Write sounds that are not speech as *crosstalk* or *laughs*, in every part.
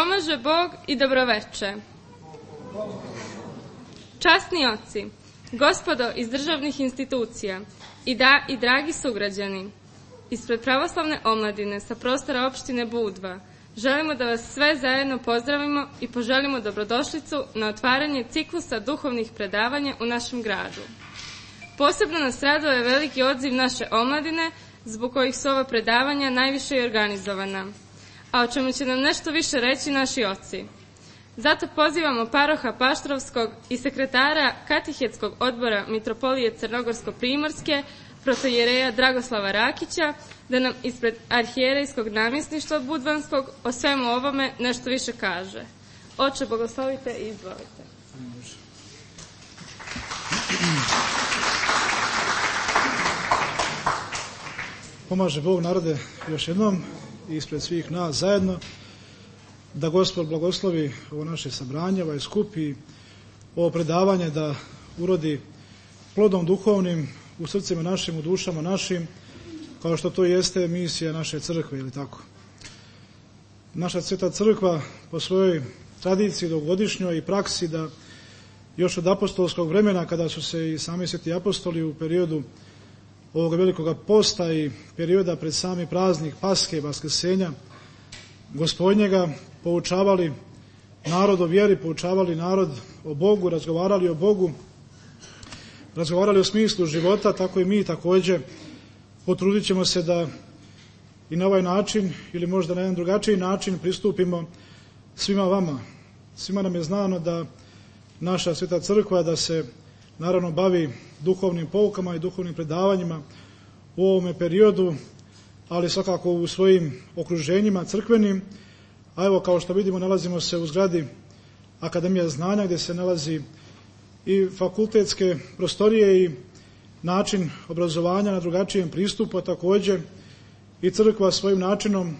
Pomaže Bog i dobroveče. Časni oci, gospodo iz državnih institucija i, da, i dragi sugrađani, ispred pravoslavne omladine sa prostora opštine Budva, želimo da vas sve zajedno pozdravimo i poželimo dobrodošlicu na otvaranje ciklusa duhovnih predavanja u našem gradu. Posebno nas raduje veliki odziv naše omladine, zbog kojih su ova predavanja najviše i organizovana, a o čemu će nam nešto više reći naši oci. Zato pozivamo paroha Paštrovskog i sekretara Katihetskog odbora Mitropolije Crnogorsko-Primorske, protojereja Dragoslava Rakića, da nam ispred arhijerejskog namjesništva Budvanskog o svemu ovome nešto više kaže. Oče, blagoslovite i izvolite. Pomaže Bog narode još jednom ispred svih nas zajedno da Gospod blagoslovi ovo naše sabranje, ovaj skup i ovo predavanje da urodi plodom duhovnim u srcima našim, u dušama našim, kao što to jeste misija naše crkve, ili tako. Naša sveta crkva po svojoj tradiciji dogodišnjoj i praksi da još od apostolskog vremena kada su se i sami sveti apostoli u periodu ovoga velikoga posta i perioda pred sami praznik Paske, Vaskrsenja, gospodnjega, poučavali narod o vjeri, poučavali narod o Bogu, razgovarali o Bogu, razgovarali o smislu života, tako i mi također potrudit ćemo se da i na ovaj način ili možda na jedan drugačiji način pristupimo svima vama. Svima nam je znano da naša sveta crkva da se naravno bavi duhovnim poukama i duhovnim predavanjima u ovome periodu, ali svakako u svojim okruženjima crkvenim, a evo kao što vidimo nalazimo se u zgradi Akademija znanja gdje se nalazi i fakultetske prostorije i način obrazovanja na drugačijem pristupu, a također i crkva svojim načinom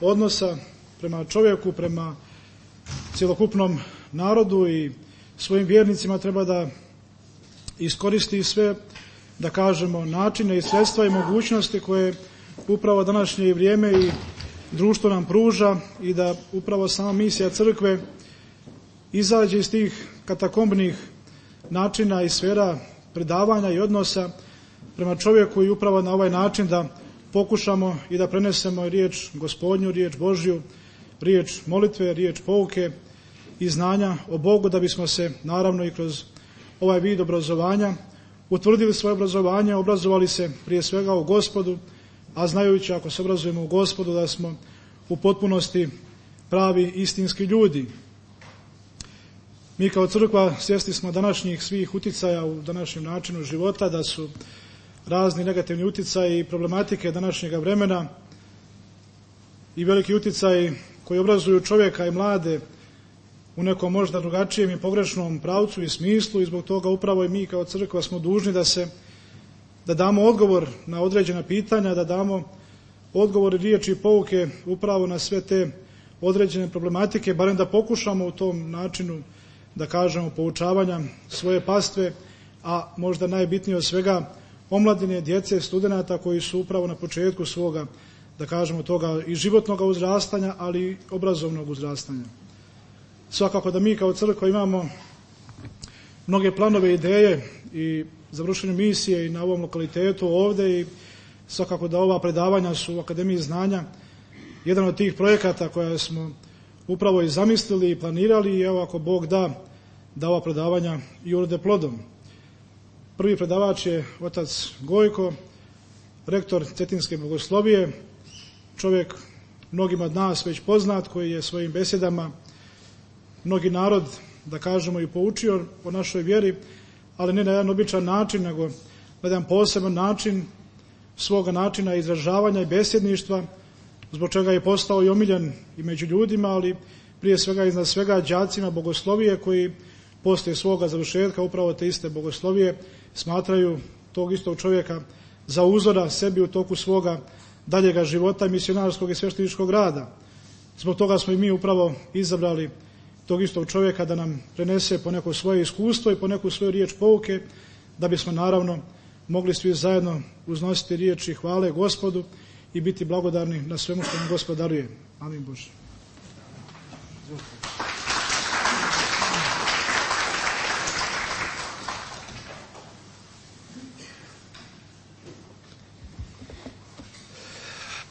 odnosa prema čovjeku, prema cjelokupnom narodu i svojim vjernicima treba da iskoristi sve, da kažemo, načine i sredstva i mogućnosti koje upravo današnje vrijeme i društvo nam pruža i da upravo sama misija crkve izađe iz tih katakombnih načina i sfera predavanja i odnosa prema čovjeku i upravo na ovaj način da pokušamo i da prenesemo riječ gospodnju, riječ Božju, riječ molitve, riječ pouke i znanja o Bogu da bismo se naravno i kroz ovaj vid obrazovanja utvrdili svoje obrazovanje, obrazovali se prije svega u gospodu, a znajući ako se obrazujemo u gospodu da smo u potpunosti pravi istinski ljudi. Mi kao crkva svjesni smo današnjih svih uticaja u današnjem načinu života, da su razni negativni utjecaji i problematike današnjeg vremena i veliki utjecaji koji obrazuju čovjeka i mlade u nekom možda drugačijem i pogrešnom pravcu i smislu i zbog toga upravo i mi kao crkva smo dužni da se da damo odgovor na određena pitanja, da damo odgovor riječi i pouke upravo na sve te određene problematike, barem da pokušamo u tom načinu da kažemo poučavanja svoje pastve, a možda najbitnije od svega omladine, djece, studenata koji su upravo na početku svoga, da kažemo toga i životnog uzrastanja, ali i obrazovnog uzrastanja. Svakako da mi kao crkva imamo mnoge planove ideje i završenju misije i na ovom lokalitetu ovdje i svakako da ova predavanja su u Akademiji znanja jedan od tih projekata koje smo upravo i zamislili i planirali i evo ako Bog da, da ova predavanja i urode plodom. Prvi predavač je otac Gojko, rektor Cetinske bogoslovije, čovjek mnogima od nas već poznat koji je svojim besjedama mnogi narod, da kažemo, i poučio o našoj vjeri, ali ne na jedan običan način, nego na jedan poseban način svoga načina izražavanja i besjedništva, zbog čega je postao i omiljen i među ljudima, ali prije svega iznad svega đacima bogoslovije koji poslije svoga završetka upravo te iste bogoslovije smatraju tog istog čovjeka za uzora sebi u toku svoga daljega života misionarskog i svešteničkog rada. Zbog toga smo i mi upravo izabrali tog istog čovjeka da nam prenese po neko svoje iskustvo i po neku svoju riječ pouke, da bismo naravno mogli svi zajedno uznositi riječi hvale gospodu i biti blagodarni na svemu što nam gospod daruje. Amin Bože.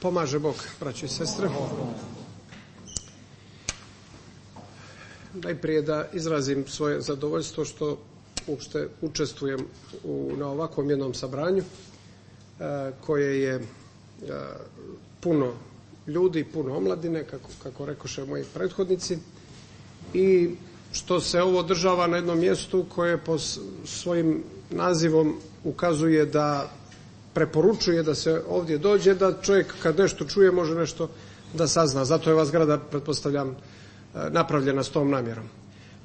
Pomaže Bog, braći i sestre. Najprije da izrazim svoje zadovoljstvo što uopšte učestvujem u, na ovakvom jednom sabranju e, koje je e, puno ljudi, puno omladine, kako, kako rekoše moji prethodnici, i što se ovo država na jednom mjestu koje po svojim nazivom ukazuje da preporučuje da se ovdje dođe, da čovjek kad nešto čuje može nešto da sazna. Zato je ova zgrada, pretpostavljam, napravljena s tom namjerom.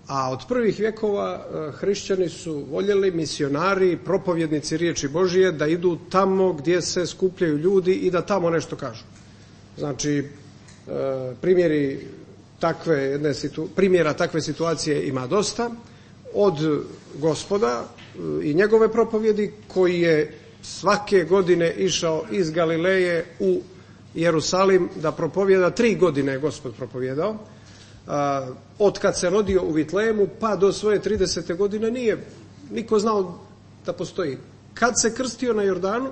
A od prvih vjekova e, hrišćani su voljeli, misionari, propovjednici riječi Božije, da idu tamo gdje se skupljaju ljudi i da tamo nešto kažu. Znači, e, primjeri takve jedne situ, primjera takve situacije ima dosta od gospoda i njegove propovjedi koji je svake godine išao iz Galileje u Jerusalim da propovjeda, tri godine je gospod propovjedao, od kad se rodio u Vitlemu pa do svoje 30. godine nije niko znao da postoji. Kad se krstio na Jordanu,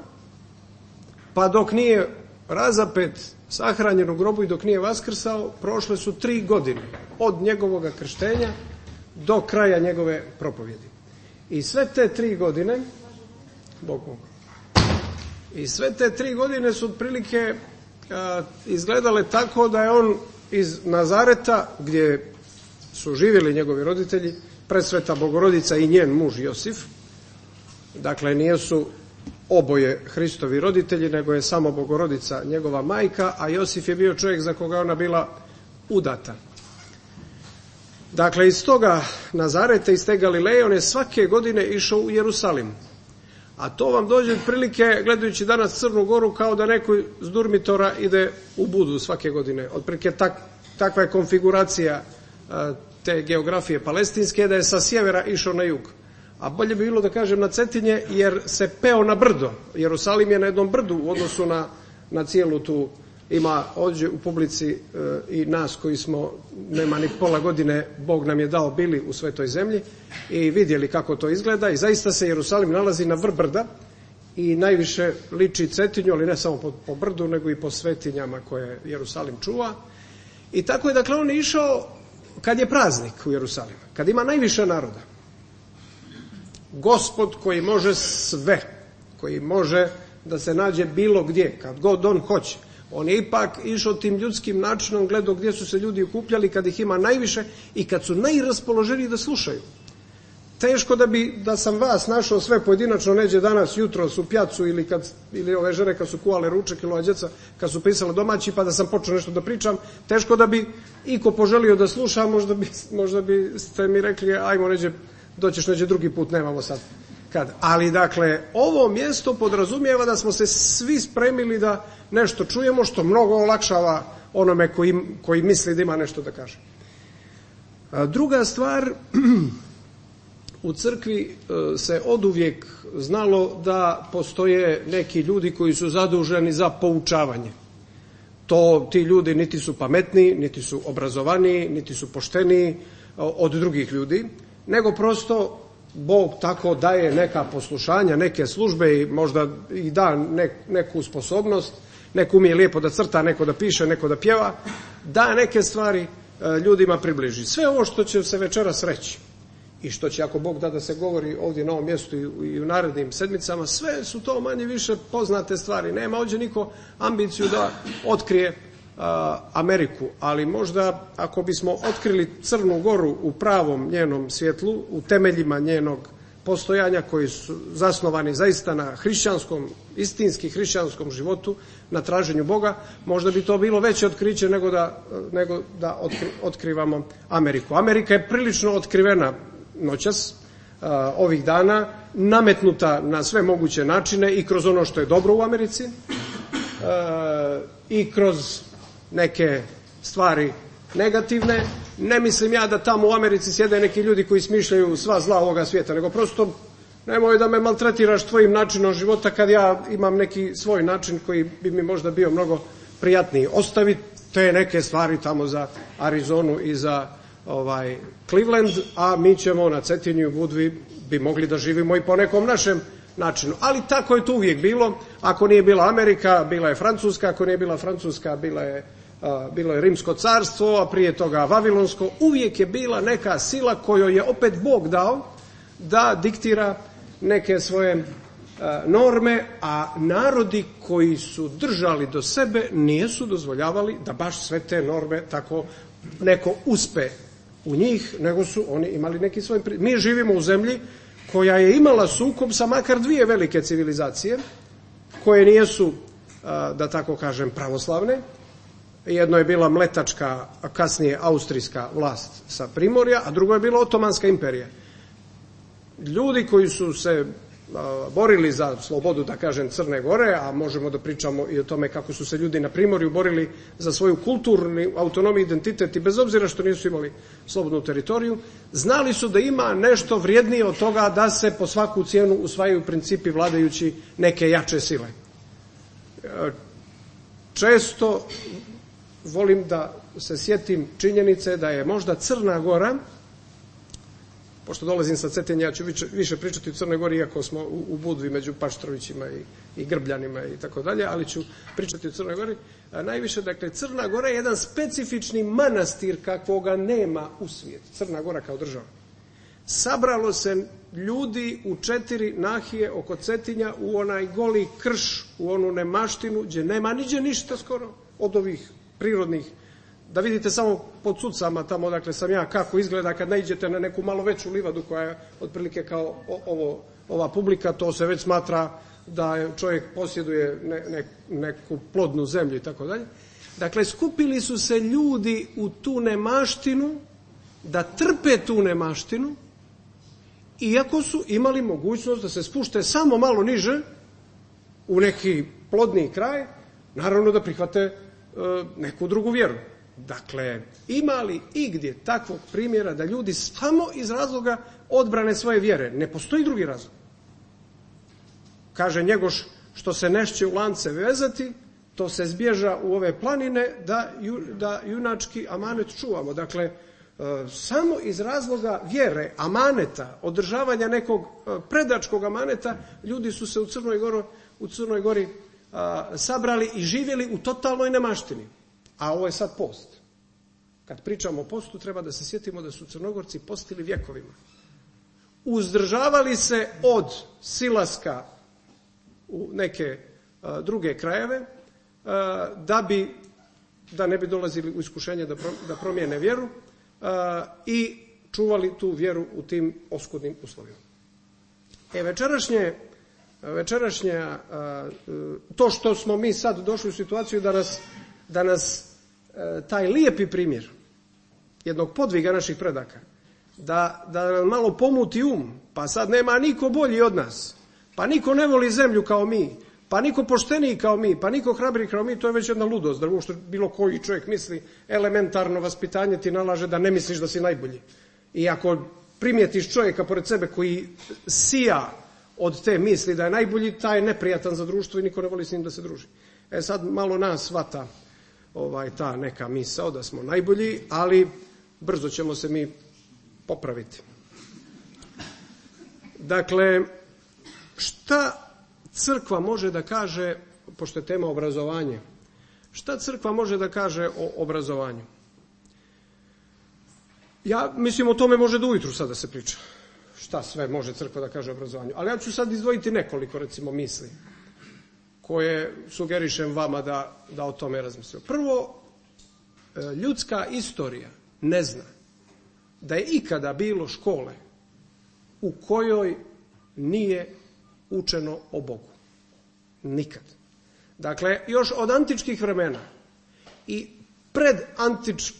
pa dok nije razapet sahranjen u grobu i dok nije vaskrsao, prošle su tri godine od njegovog krštenja do kraja njegove propovjedi. I sve te tri godine, Bog i sve te tri godine su otprilike izgledale tako da je on iz Nazareta, gdje su živjeli njegovi roditelji, presveta Bogorodica i njen muž Josif, dakle nijesu oboje Hristovi roditelji, nego je samo Bogorodica njegova majka, a Josif je bio čovjek za koga ona bila udata. Dakle, iz toga Nazareta, iz te Galileje, on je svake godine išao u Jerusalim. A to vam dođe prilike, gledajući danas Crnu Goru, kao da neko s Durmitora ide u Budu svake godine. Otprilike tak, takva je konfiguracija te geografije palestinske, da je sa sjevera išao na jug. A bolje bi bilo da kažem na Cetinje, jer se peo na brdo. Jerusalim je na jednom brdu u odnosu na, na cijelu tu ima ovdje u publici e, i nas koji smo, nema ni pola godine, Bog nam je dao bili u svetoj zemlji i vidjeli kako to izgleda i zaista se Jerusalim nalazi na vrh brda i najviše liči Cetinju, ali ne samo po, po brdu, nego i po svetinjama koje Jerusalim čuva. I tako je, dakle, on išao kad je praznik u Jerusalimu, kad ima najviše naroda. Gospod koji može sve, koji može da se nađe bilo gdje, kad god on hoće. On je ipak išao tim ljudskim načinom, gledao gdje su se ljudi okupljali, kad ih ima najviše i kad su najraspoloženiji da slušaju. Teško da bi, da sam vas našao sve pojedinačno neđe danas, jutro u pjacu ili, kad, ili ove žene kad su kuvale ručak ili djeca kad su pisale domaći pa da sam počeo nešto da pričam, teško da bi iko poželio da sluša, možda bi, možda bi ste mi rekli ajmo neđe, doćeš neđe drugi put, nemamo sad kad. Ali dakle, ovo mjesto podrazumijeva da smo se svi spremili da nešto čujemo što mnogo olakšava onome koji, koji misli da ima nešto da kaže. Druga stvar, *clears throat* u crkvi e, se oduvijek znalo da postoje neki ljudi koji su zaduženi za poučavanje. To ti ljudi niti su pametni, niti su obrazovaniji, niti su pošteniji od drugih ljudi, nego prosto Bog tako daje neka poslušanja, neke službe i možda i da neku sposobnost, neko umije lijepo da crta, neko da piše, neko da pjeva, da neke stvari e, ljudima približi. Sve ovo što će se večeras reći i što će ako Bog da da se govori ovdje na ovom mjestu i u narednim sedmicama, sve su to manje više poznate stvari. Nema ovdje niko ambiciju da otkrije Ameriku, ali možda ako bismo otkrili Crnu Goru u pravom njenom svjetlu, u temeljima njenog postojanja koji su zasnovani zaista na hrišćanskom, istinski hrišćanskom životu, na traženju Boga, možda bi to bilo veće otkriće nego da, nego da otkri, otkrivamo Ameriku. Amerika je prilično otkrivena noćas, ovih dana, nametnuta na sve moguće načine i kroz ono što je dobro u Americi, i kroz neke stvari negativne. Ne mislim ja da tamo u Americi sjede neki ljudi koji smišljaju sva zla ovoga svijeta, nego prosto nemoj da me maltretiraš tvojim načinom života kad ja imam neki svoj način koji bi mi možda bio mnogo prijatniji. Ostavi te neke stvari tamo za Arizonu i za ovaj Cleveland, a mi ćemo na Cetinju i Budvi bi mogli da živimo i po nekom našem načinu. Ali tako je to uvijek bilo. Ako nije bila Amerika, bila je Francuska, ako nije bila Francuska, bila je bilo je Rimsko carstvo, a prije toga Vavilonsko, uvijek je bila neka sila kojoj je opet Bog dao da diktira neke svoje norme, a narodi koji su držali do sebe nijesu dozvoljavali da baš sve te norme tako neko uspe u njih, nego su oni imali neki svoj... Mi živimo u zemlji koja je imala sukob sa makar dvije velike civilizacije, koje nijesu, da tako kažem, pravoslavne. Jedno je bila mletačka, kasnije austrijska vlast sa Primorja, a drugo je bila Otomanska imperija. Ljudi koji su se borili za slobodu, da kažem, Crne Gore, a možemo da pričamo i o tome kako su se ljudi na Primorju borili za svoju kulturnu autonomiju, identitet i bez obzira što nisu imali slobodnu teritoriju, znali su da ima nešto vrijednije od toga da se po svaku cijenu usvajaju principi vladajući neke jače sile. Često volim da se sjetim činjenice da je možda Crna Gora pošto dolazim sa Cetinja, ja ću više, pričati o Crnoj Gori, iako smo u, u Budvi među Paštrovićima i, i Grbljanima i tako dalje, ali ću pričati o Crnoj Gori. Najviše, dakle, Crna Gora je jedan specifični manastir kakvoga nema u svijetu. Crna Gora kao država. Sabralo se ljudi u četiri nahije oko Cetinja u onaj goli krš, u onu nemaštinu, gdje nema niđe ništa skoro od ovih prirodnih da vidite samo pod sucama tamo odakle sam ja kako izgleda kad naiđete na neku malo veću livadu koja je otprilike kao ovo, ova publika, to se već smatra da čovjek posjeduje ne, ne, neku plodnu zemlju i tako dalje. Dakle, skupili su se ljudi u tu nemaštinu da trpe tu nemaštinu iako su imali mogućnost da se spušte samo malo niže u neki plodni kraj, naravno da prihvate neku drugu vjeru. Dakle, ima li igdje takvog primjera da ljudi samo iz razloga odbrane svoje vjere? Ne postoji drugi razlog. Kaže Njegoš, što se nešće u lance vezati, to se zbježa u ove planine da, ju, da junački amanet čuvamo. Dakle, e, samo iz razloga vjere, amaneta, održavanja nekog e, predačkog amaneta, ljudi su se u Crnoj, Goro, u Crnoj Gori a, sabrali i živjeli u totalnoj nemaštini. A ovo je sad post. Kad pričamo o postu, treba da se sjetimo da su crnogorci postili vjekovima. Uzdržavali se od silaska u neke a, druge krajeve, a, da bi da ne bi dolazili u iskušenje da, pro, da promijene vjeru i čuvali tu vjeru u tim oskudnim uslovima. E, večerašnje, večerašnja, to što smo mi sad došli u situaciju da nas, da nas E, taj lijepi primjer jednog podviga naših predaka, da, da malo pomuti um, pa sad nema niko bolji od nas, pa niko ne voli zemlju kao mi, pa niko pošteniji kao mi, pa niko hrabri kao mi, to je već jedna ludost, da uopšte bilo koji čovjek misli, elementarno vaspitanje ti nalaže da ne misliš da si najbolji. I ako primijetiš čovjeka pored sebe koji sija od te misli da je najbolji, taj je neprijatan za društvo i niko ne voli s njim da se druži. E sad malo nas vata ovaj ta neka misao da smo najbolji, ali brzo ćemo se mi popraviti. Dakle, šta crkva može da kaže, pošto je tema obrazovanje, šta crkva može da kaže o obrazovanju? Ja mislim o tome može do ujutru sada da se priča. Šta sve može crkva da kaže o obrazovanju. Ali ja ću sad izdvojiti nekoliko, recimo, misli koje sugerišem vama da, da o tome razmislimo. Prvo, e, ljudska istorija ne zna da je ikada bilo škole u kojoj nije učeno o Bogu. Nikad. Dakle, još od antičkih vremena i pred antič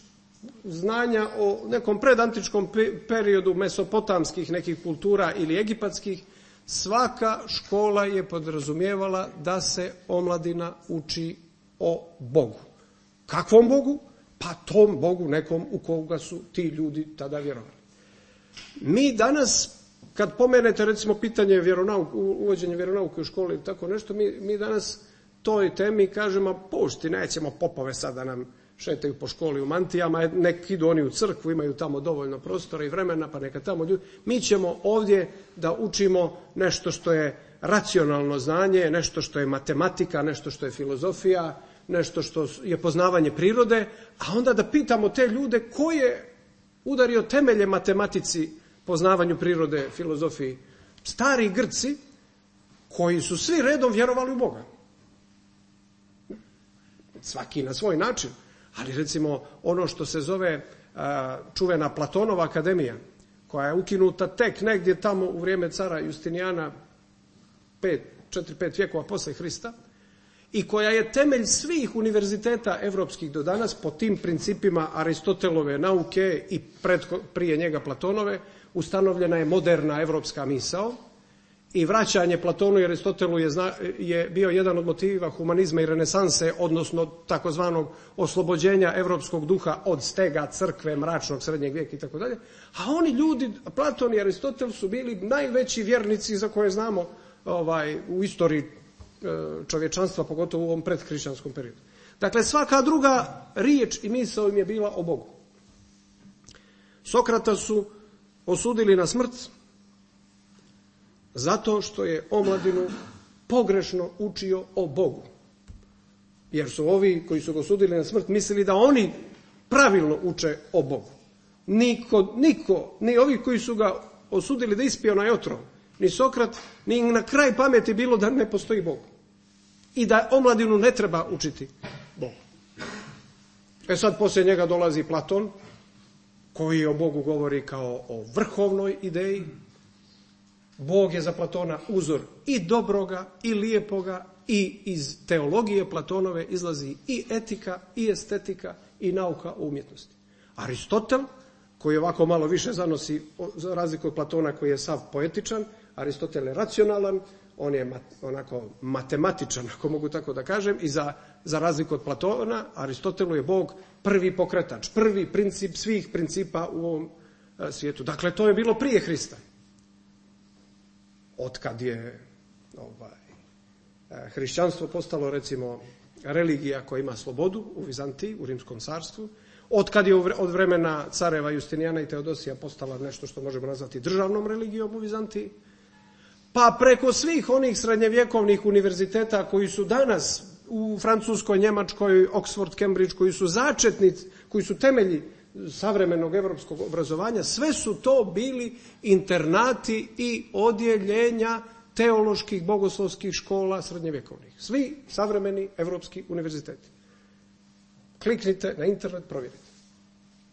znanja o nekom predantičkom periodu mesopotamskih nekih kultura ili egipatskih, svaka škola je podrazumijevala da se omladina uči o Bogu. Kakvom Bogu? Pa tom Bogu nekom u koga su ti ljudi tada vjerovali. Mi danas, kad pomenete recimo pitanje vjeronauke, uvođenje vjeronauke u školi ili tako nešto, mi, mi danas toj temi kažemo, pušti, nećemo popove sad da nam šetaju po školi u mantijama, nek idu oni u crkvu, imaju tamo dovoljno prostora i vremena, pa neka tamo ljudi. Mi ćemo ovdje da učimo nešto što je racionalno znanje, nešto što je matematika, nešto što je filozofija, nešto što je poznavanje prirode, a onda da pitamo te ljude ko je udario temelje matematici, poznavanju prirode, filozofiji. Stari Grci, koji su svi redom vjerovali u Boga. Svaki na svoj način. Ali recimo ono što se zove čuvena Platonova akademija, koja je ukinuta tek negdje tamo u vrijeme cara Justinijana 5, 4-5 vjekova posle Hrista i koja je temelj svih univerziteta evropskih do danas po tim principima Aristotelove nauke i prije njega Platonove ustanovljena je moderna evropska misao i vraćanje Platonu i Aristotelu je, je bio jedan od motiva humanizma i renesanse, odnosno takozvanog oslobođenja evropskog duha od stega crkve, mračnog srednjeg vijeka i tako dalje. A oni ljudi, Platon i Aristotel su bili najveći vjernici za koje znamo ovaj, u istoriji e, čovječanstva, pogotovo u ovom predhrišćanskom periodu. Dakle, svaka druga riječ i misao im je bila o Bogu. Sokrata su osudili na smrt zato što je omladinu pogrešno učio o Bogu. Jer su ovi koji su ga osudili na smrt mislili da oni pravilno uče o Bogu. Niko, niko, ni ovi koji su ga osudili da ispio na otrov, ni Sokrat, ni na kraj pameti bilo da ne postoji Bog. I da omladinu ne treba učiti Bog. E sad poslije njega dolazi Platon, koji o Bogu govori kao o vrhovnoj ideji. Bog je za Platona uzor i dobroga i lijepoga i iz teologije Platonove izlazi i etika i estetika i nauka o umjetnosti. Aristotel, koji ovako malo više zanosi, za razliku od Platona koji je sav poetičan, Aristotel je racionalan, on je onako matematičan, ako mogu tako da kažem, i za, za razliku od Platona, Aristotelu je Bog prvi pokretač, prvi princip svih principa u ovom e, svijetu. Dakle, to je bilo prije Hrista. Otkad je ovaj, e, hrišćanstvo postalo, recimo, religija koja ima slobodu u Vizantiji, u Rimskom carstvu, otkad je od vremena careva Justinijana i Teodosija postala nešto što možemo nazvati državnom religijom u Vizantiji, pa preko svih onih srednjevjekovnih univerziteta koji su danas u Francuskoj, Njemačkoj, Oxford, Cambridge, koji su začetnici, koji su temelji savremenog europskog obrazovanja, sve su to bili internati i odjeljenja teoloških bogoslovskih škola srednjevjekovnih. Svi savremeni evropski univerziteti. Kliknite na internet, provjerite.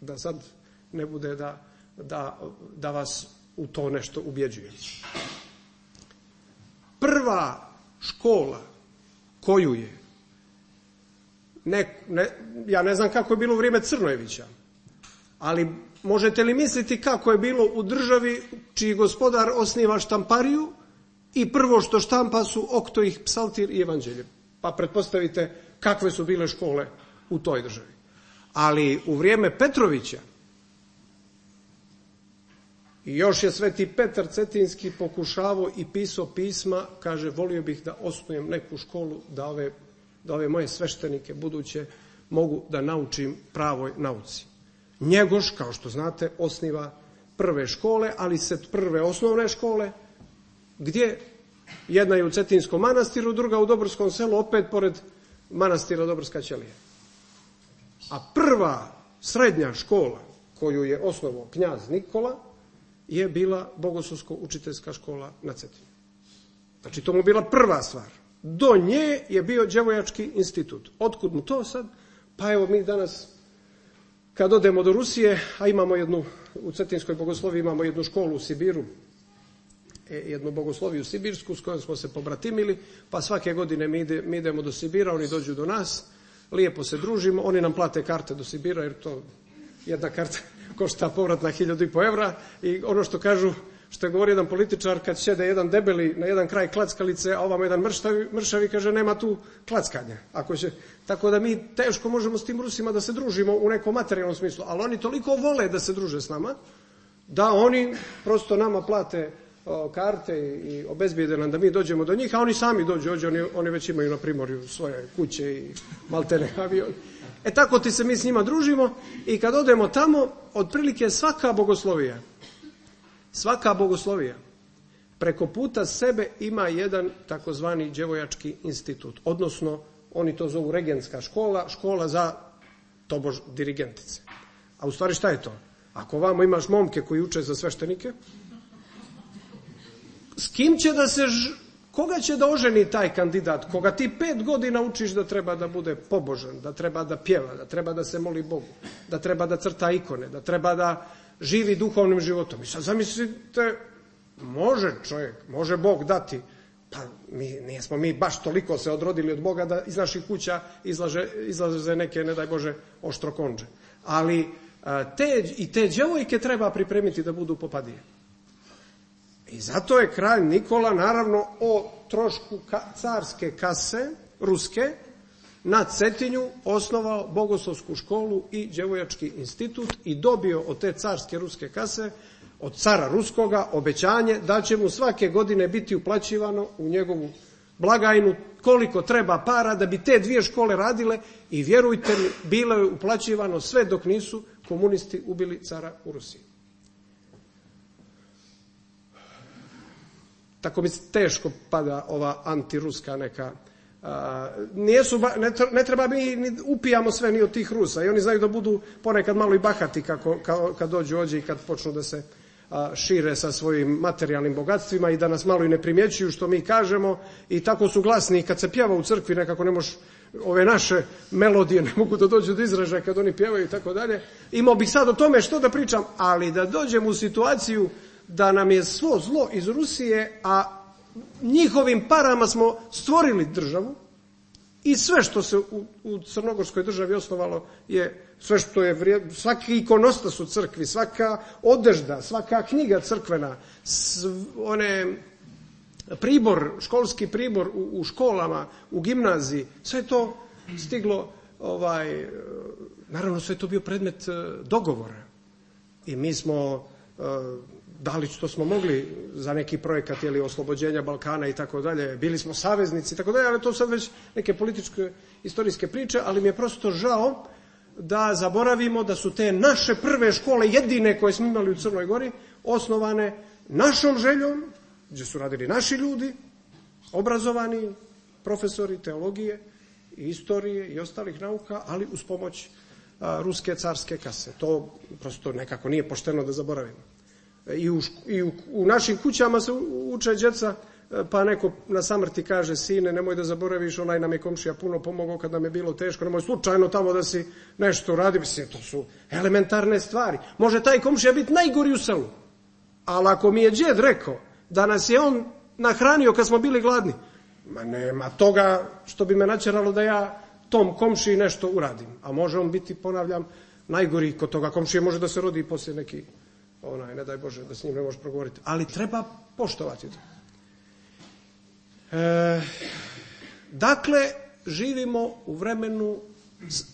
Da sad ne bude da, da, da vas u to nešto ubjeđuje prva škola koju je ne, ne, ja ne znam kako je bilo u vrijeme Crnojevića, ali možete li misliti kako je bilo u državi čiji gospodar osniva štampariju i prvo što štampa su oktojih psaltir i evanđelje. Pa pretpostavite kakve su bile škole u toj državi. Ali u vrijeme Petrovića i još je sveti Petar Cetinski pokušavao i pisao pisma, kaže, volio bih da osnujem neku školu, da ove, da ove moje sveštenike buduće mogu da naučim pravoj nauci. Njegoš, kao što znate, osniva prve škole, ali se prve osnovne škole, gdje jedna je u Cetinskom manastiru, druga u Dobrskom selu, opet pored manastira Dobrska ćelija. A prva srednja škola koju je osnovao knjaz Nikola, je bila bogoslovsko-učiteljska škola na Cetinu. Znači, to mu bila prva stvar. Do nje je bio djevojački institut. Otkud mu to sad? Pa evo mi danas, kad odemo do Rusije, a imamo jednu, u Cetinskoj bogosloviji imamo jednu školu u Sibiru, e, jednu bogosloviju sibirsku s kojom smo se pobratimili, pa svake godine mi, ide, mi idemo do Sibira, oni dođu do nas, lijepo se družimo, oni nam plate karte do Sibira, jer to jedna karta *laughs* košta povratna hiljadu i po evra i ono što kažu, što je govori jedan političar, kad sjede jedan debeli na jedan kraj klackalice, a ovamo jedan mršavi, mršavi kaže nema tu klackanja. Ako će, tako da mi teško možemo s tim Rusima da se družimo u nekom materijalnom smislu, ali oni toliko vole da se druže s nama, da oni prosto nama plate karte i, obezbijede nam da mi dođemo do njih, a oni sami dođu, oni, oni već imaju na primorju svoje kuće i maltene *laughs* avion. E tako ti se mi s njima družimo i kad odemo tamo, otprilike svaka bogoslovija, svaka bogoslovija preko puta sebe ima jedan takozvani đevojački institut, odnosno oni to zovu regentska škola, škola za tobož dirigentice. A u stvari šta je to? Ako vamo imaš momke koji uče za sveštenike, s kim će da se Koga će da oženi taj kandidat? Koga ti pet godina učiš da treba da bude pobožan, da treba da pjeva, da treba da se moli Bogu, da treba da crta ikone, da treba da živi duhovnim životom. I sad zamislite, može čovjek, može Bog dati, pa mi, nismo mi baš toliko se odrodili od Boga da iz naših kuća izlaže, izlaze neke, ne daj Bože, oštrokonđe. Ali te, i te djevojke treba pripremiti da budu popadije. I zato je kralj Nikola naravno o trošku carske kase, ruske, na Cetinju osnovao bogoslovsku školu i đevojački institut i dobio od te carske ruske kase, od cara ruskoga, obećanje da će mu svake godine biti uplaćivano u njegovu blagajnu koliko treba para da bi te dvije škole radile i vjerujte mi, bilo je uplaćivano sve dok nisu komunisti ubili cara u Rusiji. Tako mi teško pada ova antiruska neka nijesu, ne, treba mi ni upijamo sve ni od tih Rusa i oni znaju da budu ponekad malo i bahati kako, kad dođu ođe i kad počnu da se šire sa svojim materijalnim bogatstvima i da nas malo i ne primjećuju što mi kažemo i tako su glasni kad se pjeva u crkvi nekako ne može ove naše melodije ne mogu da dođu do izražaja kad oni pjevaju i tako dalje. Imao bih sad o tome što da pričam, ali da dođem u situaciju da nam je svo zlo iz Rusije, a njihovim parama smo stvorili državu i sve što se u, crnogorskoj državi osnovalo je sve što je vrijed, svaki ikonostas u crkvi, svaka odežda, svaka knjiga crkvena, one pribor, školski pribor u, u školama, u gimnaziji, sve to stiglo ovaj naravno sve to bio predmet e, dogovora. I mi smo e, da li što smo mogli za neki projekat ili oslobođenja Balkana i tako dalje, bili smo saveznici i tako dalje, ali to sad već neke političke istorijske priče, ali mi je prosto žao da zaboravimo da su te naše prve škole jedine koje smo imali u Crnoj Gori osnovane našom željom, gdje su radili naši ljudi, obrazovani profesori teologije i istorije i ostalih nauka, ali uz pomoć ruske carske kase. To prosto nekako nije pošteno da zaboravimo i u, i u, u našim kućama se uče djeca, e, pa neko na samrti kaže, sine, nemoj da zaboraviš, onaj nam je komšija puno pomogao kad nam je bilo teško, nemoj slučajno tamo da si nešto radi, mislim, to su elementarne stvari. Može taj komšija biti najgori u selu, ali ako mi je džed rekao da nas je on nahranio kad smo bili gladni, ma nema toga što bi me načeralo da ja tom komšiji nešto uradim. A može on biti, ponavljam, najgori kod toga komšije, može da se rodi i poslije neki onaj, ne daj Bože da s njim ne možeš progovoriti. Ali treba poštovati to. E, dakle, živimo u vremenu,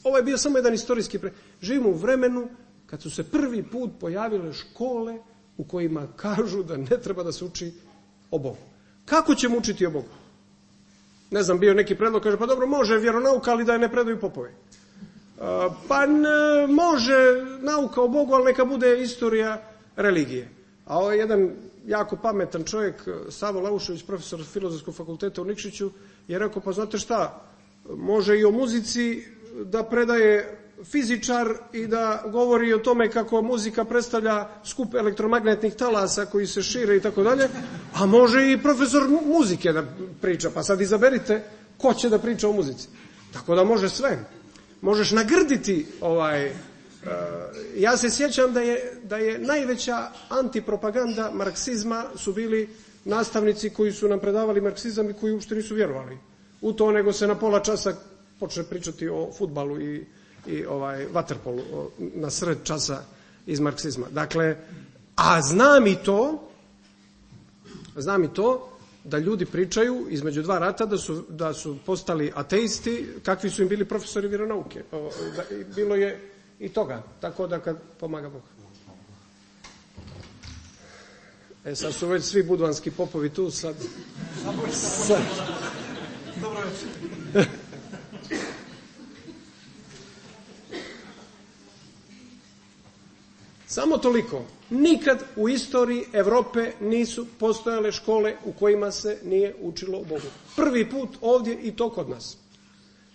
ovo je bio samo jedan istorijski pre, živimo u vremenu kad su se prvi put pojavile škole u kojima kažu da ne treba da se uči o Bogu. Kako ćemo učiti o Bogu? Ne znam, bio neki predlog, kaže, pa dobro, može vjeronauka, ali da je ne predaju popovi. E, pa ne, može nauka o Bogu, ali neka bude istorija religije. A ovo je jedan jako pametan čovjek, Savo Laušević, profesor Filozofskog fakulteta u Nikšiću, je rekao, pa znate šta, može i o muzici da predaje fizičar i da govori o tome kako muzika predstavlja skup elektromagnetnih talasa koji se šire i tako dalje, a može i profesor muzike da priča, pa sad izaberite ko će da priča o muzici. Tako da može sve. Možeš nagrditi ovaj ja se sjećam da je, da je najveća antipropaganda marksizma su bili nastavnici koji su nam predavali marksizam i koji uopšte nisu vjerovali u to, nego se na pola časa počne pričati o futbalu i, i ovaj vaterpolu na sred časa iz marksizma. Dakle, a znam i to, znam i to da ljudi pričaju između dva rata da su, da su postali ateisti, kakvi su im bili profesori vjeronauke. Bilo je i toga. Tako da kad pomaga Bog. E sad su već svi budvanski popovi tu sad. sad. Dobro. *laughs* Samo toliko. Nikad u istoriji Europe nisu postojale škole u kojima se nije učilo o Bogu. Prvi put ovdje i to kod nas.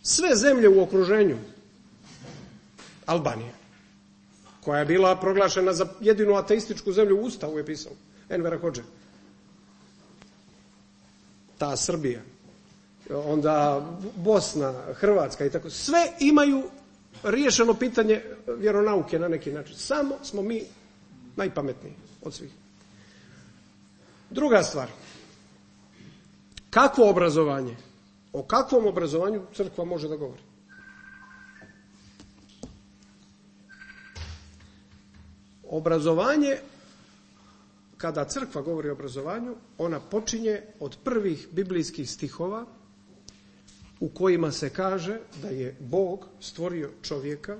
Sve zemlje u okruženju Albanije, koja je bila proglašena za jedinu ateističku zemlju u Ustavu je pisao Envera Hođe. Ta Srbija, onda Bosna, Hrvatska i tako. Sve imaju riješeno pitanje vjeronauke na neki način. Samo smo mi najpametniji od svih. Druga stvar. Kakvo obrazovanje? O kakvom obrazovanju crkva može da govori? Obrazovanje, kada crkva govori o obrazovanju, ona počinje od prvih biblijskih stihova u kojima se kaže da je Bog stvorio čovjeka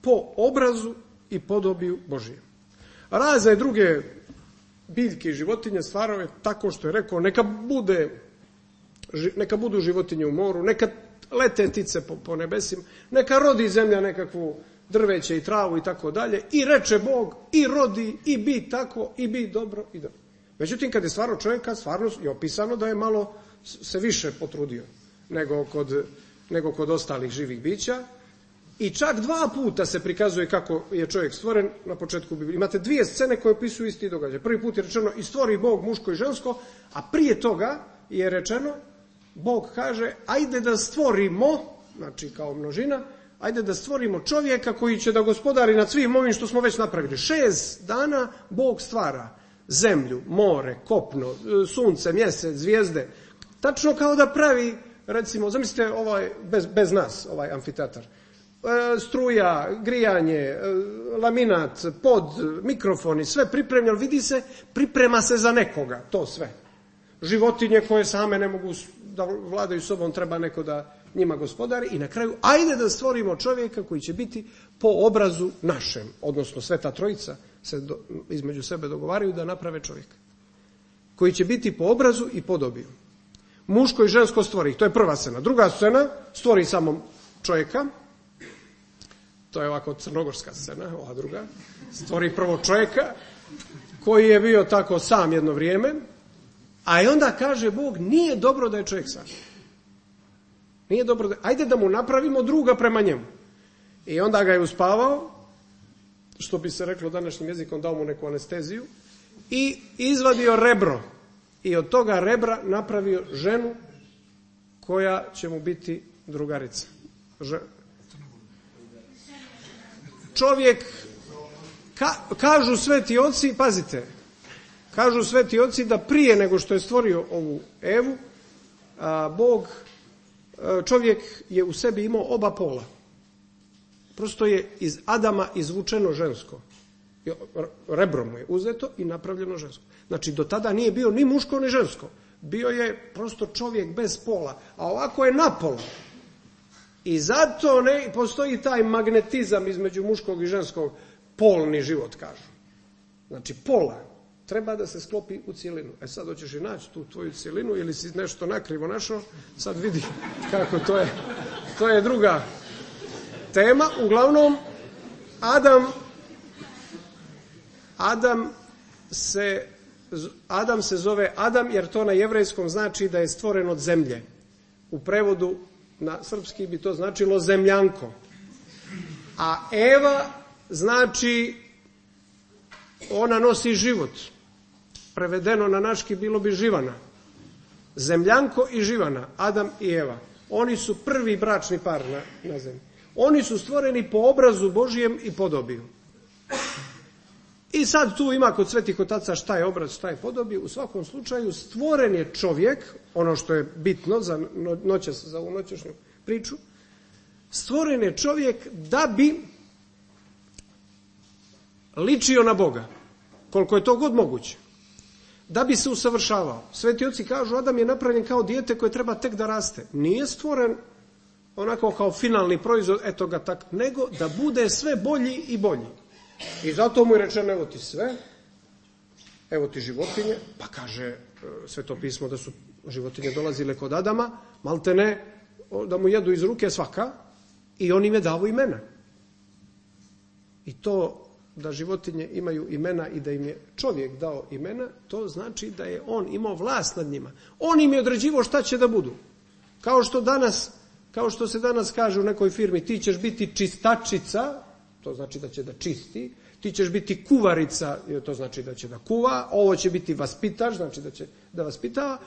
po obrazu i podobiju Božijem. Razne druge biljke i životinje stvarao je tako što je rekao neka bude neka budu životinje u moru, neka lete tice po, po nebesima, neka rodi zemlja nekakvu drveće i travu i tako dalje i reče Bog i rodi i bi tako i bi dobro i dobro. Međutim, kad je stvarno čovjeka, stvarno je opisano da je malo se više potrudio nego kod, nego kod ostalih živih bića. I čak dva puta se prikazuje kako je čovjek stvoren na početku Biblije. Imate dvije scene koje opisuju isti događaj. Prvi put je rečeno i stvori Bog muško i žensko, a prije toga je rečeno, Bog kaže, ajde da stvorimo, znači kao množina, ajde da stvorimo čovjeka koji će da gospodari nad svim ovim što smo već napravili. Šest dana Bog stvara zemlju, more, kopno, sunce, mjesec, zvijezde. Tačno kao da pravi recimo, zamislite ovaj, bez, bez nas, ovaj amfiteatar. E, struja, grijanje, e, laminat, pod, mikrofoni, sve pripremljeno, vidi se, priprema se za nekoga, to sve. Životinje koje same ne mogu da vladaju sobom, treba neko da njima gospodari i na kraju, ajde da stvorimo čovjeka koji će biti po obrazu našem, odnosno sveta trojica se do, između sebe dogovaraju da naprave čovjeka. Koji će biti po obrazu i podobiju muško i žensko stvori To je prva scena. Druga scena stvori samo čovjeka. To je ovako crnogorska scena, ova druga. Stvori prvo čovjeka koji je bio tako sam jedno vrijeme, a i onda kaže Bog, nije dobro da je čovjek sam. Nije dobro. Ajde da mu napravimo druga prema njemu. I onda ga je uspavao, što bi se reklo današnjim jezikom, dao mu neku anesteziju, i izvadio rebro i od toga rebra napravio ženu koja će mu biti drugarica. Že... Čovjek, ka, kažu sveti oci, pazite, kažu sveti oci da prije nego što je stvorio ovu Evu, a, Bog, čovjek je u sebi imao oba pola. Prosto je iz Adama izvučeno žensko. Rebro mu je uzeto i napravljeno žensko. Znači, do tada nije bio ni muško ni žensko. Bio je prosto čovjek bez pola. A ovako je napola. I zato ne postoji taj magnetizam između muškog i ženskog polni život, kažu. Znači, pola treba da se sklopi u cijelinu. E sad hoćeš i naći tu tvoju cijelinu ili si nešto nakrivo našao, sad vidi *laughs* kako to je. To je druga tema. Uglavnom, Adam Adam se Adam se zove Adam jer to na jevrejskom znači da je stvoren od zemlje. U prevodu na srpski bi to značilo zemljanko. A Eva znači ona nosi život. Prevedeno na naški bilo bi živana. Zemljanko i živana, Adam i Eva. Oni su prvi bračni par na, na zemlji. Oni su stvoreni po obrazu Božijem i podobiju. I sad tu ima kod svetih otaca šta je obraz, šta je podobi. U svakom slučaju stvoren je čovjek, ono što je bitno za, noće, za ovu noćešnju priču, stvoren je čovjek da bi ličio na Boga, koliko je to god moguće. Da bi se usavršavao. Sveti oci kažu, Adam je napravljen kao dijete koje treba tek da raste. Nije stvoren onako kao finalni proizvod, eto ga tak, nego da bude sve bolji i bolji. I zato mu je rečeno, evo ti sve, evo ti životinje, pa kaže e, sveto pismo da su životinje dolazile kod Adama, malte ne, da mu jedu iz ruke svaka i on im je davo imena. I to da životinje imaju imena i da im je čovjek dao imena, to znači da je on imao vlast nad njima. On im je određivo šta će da budu. Kao što danas, kao što se danas kaže u nekoj firmi, ti ćeš biti čistačica, to znači da će da čisti, ti ćeš biti kuvarica, to znači da će da kuva, ovo će biti vaspitač, znači da će da vaspitava.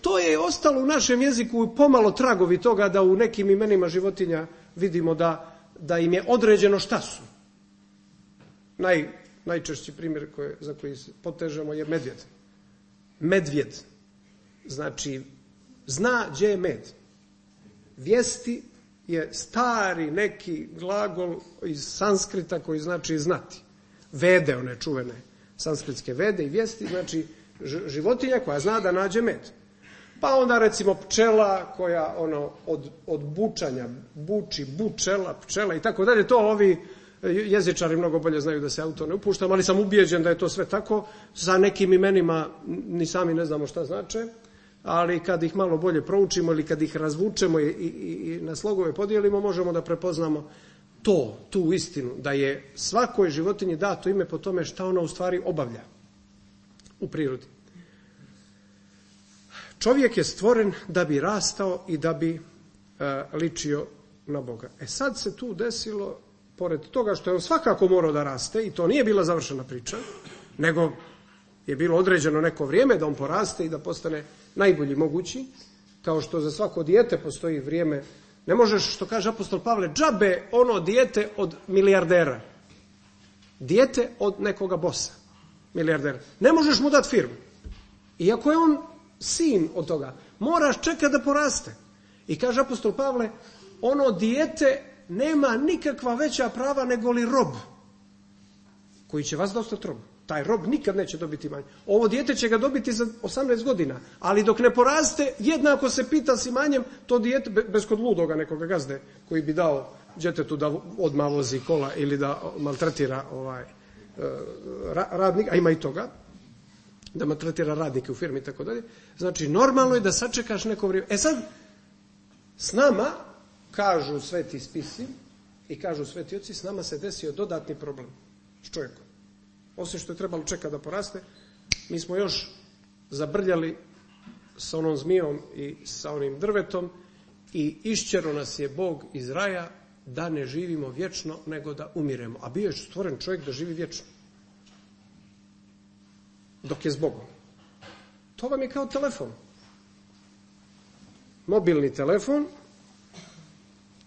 To je ostalo u našem jeziku pomalo tragovi toga da u nekim imenima životinja vidimo da, da im je određeno šta su. Naj, najčešći primjer koje, za koji potežemo je medvjed. Medvjed. Znači, zna gdje je med. Vijesti je stari neki glagol iz sanskrita koji znači znati. Vede, one čuvene sanskritske vede i vijesti, znači životinja koja zna da nađe med. Pa onda recimo pčela koja ono od, od bučanja buči, bučela, pčela i tako dalje. To ovi jezičari mnogo bolje znaju da se auto ne upuštam, ali sam ubijeđen da je to sve tako. Za nekim imenima ni sami ne znamo šta znače, ali kad ih malo bolje proučimo ili kad ih razvučemo i, i, i na slogove podijelimo, možemo da prepoznamo to, tu istinu, da je svakoj životinji dato ime po tome šta ona u stvari obavlja u prirodi. Čovjek je stvoren da bi rastao i da bi e, ličio na Boga. E sad se tu desilo, pored toga što je on svakako morao da raste, i to nije bila završena priča, nego je bilo određeno neko vrijeme da on poraste i da postane najbolji mogući, kao što za svako dijete postoji vrijeme. Ne možeš, što kaže apostol Pavle, džabe ono dijete od milijardera. Dijete od nekoga bosa, milijardera. Ne možeš mu dati firmu. Iako je on sin od toga. Moraš čekati da poraste. I kaže apostol Pavle, ono dijete nema nikakva veća prava nego li rob koji će vas dostati rob. Taj rob nikad neće dobiti manje. Ovo dijete će ga dobiti za 18 godina, ali dok ne poraste, jednako se pita s imanjem, to dijete, bez kod ludoga nekoga gazde, koji bi dao djetetu da odmah vozi kola ili da maltretira ovaj, e, radnik, a ima i toga, da maltretira radnike u firmi i tako dalje. Znači, normalno je da sačekaš neko vrijeme. E sad, s nama, kažu sveti spisi i kažu sveti oci, s nama se desio dodatni problem s čovjekom. Osim što je trebalo čekati da poraste, mi smo još zabrljali sa onom zmijom i sa onim drvetom i išćero nas je Bog iz raja da ne živimo vječno, nego da umiremo. A bio je stvoren čovjek da živi vječno dok je s Bogom. To vam je kao telefon. Mobilni telefon,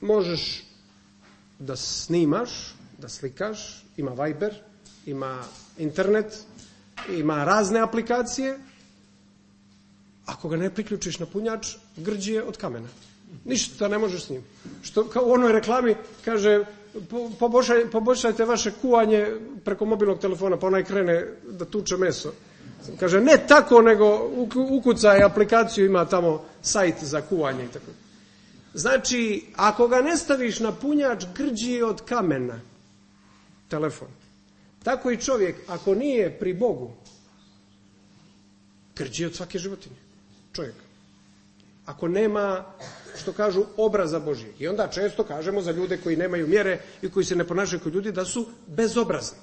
možeš da snimaš, da slikaš, ima Viber, ima internet, ima razne aplikacije. Ako ga ne priključiš na punjač, grđi je od kamena. Ništa ne možeš s njim. Što kao u onoj reklami kaže poboljšaj, poboljšajte vaše kuvanje preko mobilnog telefona, pa onaj krene da tuče meso. Kaže, ne tako, nego ukucaj aplikaciju, ima tamo sajt za kuvanje i tako. Znači, ako ga ne staviš na punjač, grđi od kamena telefon. Tako i čovjek, ako nije pri Bogu, grđi od svake životinje. Čovjek. Ako nema, što kažu, obraza Božijeg. I onda često kažemo za ljude koji nemaju mjere i koji se ne ponašaju kao ljudi da su bezobrazni.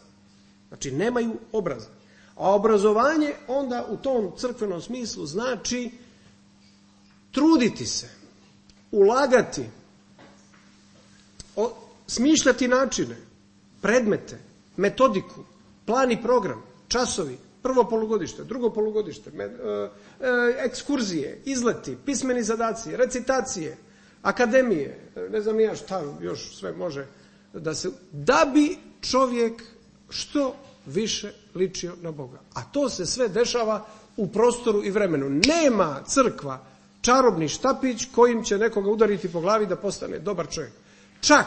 Znači, nemaju obraza. A obrazovanje onda u tom crkvenom smislu znači truditi se, ulagati, smišljati načine, predmete, metodiku, plan i program, časovi, prvo polugodište, drugo polugodište, e, e, ekskurzije, izleti, pismeni zadaci, recitacije, akademije, ne znam ja šta još sve može da se, da bi čovjek što više ličio na Boga. A to se sve dešava u prostoru i vremenu. Nema crkva čarobni štapić kojim će nekoga udariti po glavi da postane dobar čovjek. Čak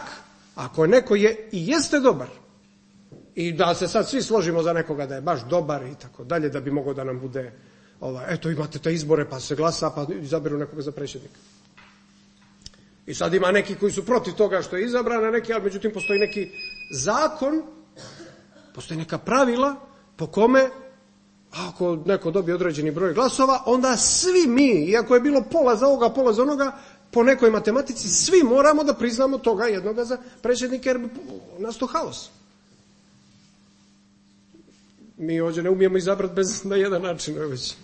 ako neko je i jeste dobar i da se sad svi složimo za nekoga da je baš dobar i tako dalje, da bi mogao da nam bude ovaj, eto imate te izbore pa se glasa pa izaberu nekoga za predsjednika. I sad ima neki koji su protiv toga što je izabran, a neki, ali međutim postoji neki zakon Postoje neka pravila po kome ako neko dobije određeni broj glasova, onda svi mi, iako je bilo pola za ovoga, pola za onoga, po nekoj matematici, svi moramo da priznamo toga jednoga za predsjednika, jer bi nastao haos. Mi ovdje ne umijemo izabrati bez na jedan način već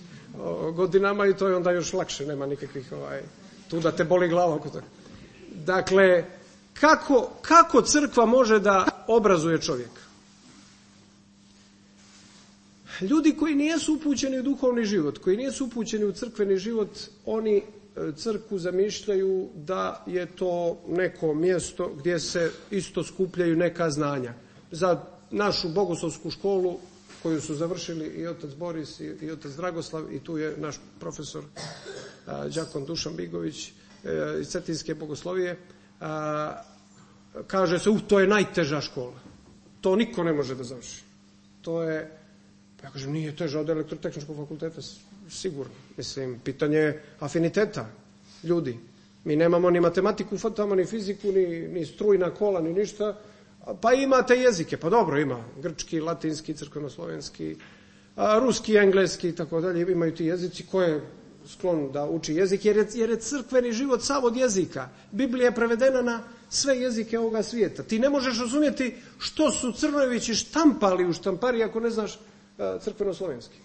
godinama i to je onda još lakše, nema nikakvih ovaj, tu da te boli glava oko toga. Dakle, kako, kako crkva može da obrazuje čovjeka? Ljudi koji nijesu upućeni u duhovni život, koji nijesu upućeni u crkveni život, oni e, crkvu zamišljaju da je to neko mjesto gdje se isto skupljaju neka znanja. Za našu bogoslovsku školu koju su završili i otac Boris i, otac Dragoslav i tu je naš profesor a, Đakon Dušan Bigović e, iz Cetinske bogoslovije, kaže se, uh, to je najteža škola. To niko ne može da završi. To je, pa ja kažem, nije teža od elektrotehničkog fakulteta, sigurno. Mislim, pitanje afiniteta ljudi. Mi nemamo ni matematiku, tamo ni fiziku, ni, ni strujna kola, ni ništa. Pa imate jezike, pa dobro ima. Grčki, latinski, crkveno-slovenski, ruski, engleski i tako dalje. Imaju ti jezici koje sklon da uči jezik, jer je, jer je crkveni život sav od jezika. Biblija je prevedena na sve jezike ovoga svijeta. Ti ne možeš razumjeti što su Crnojevići štampali u štampari ako ne znaš crkveno-slovenski.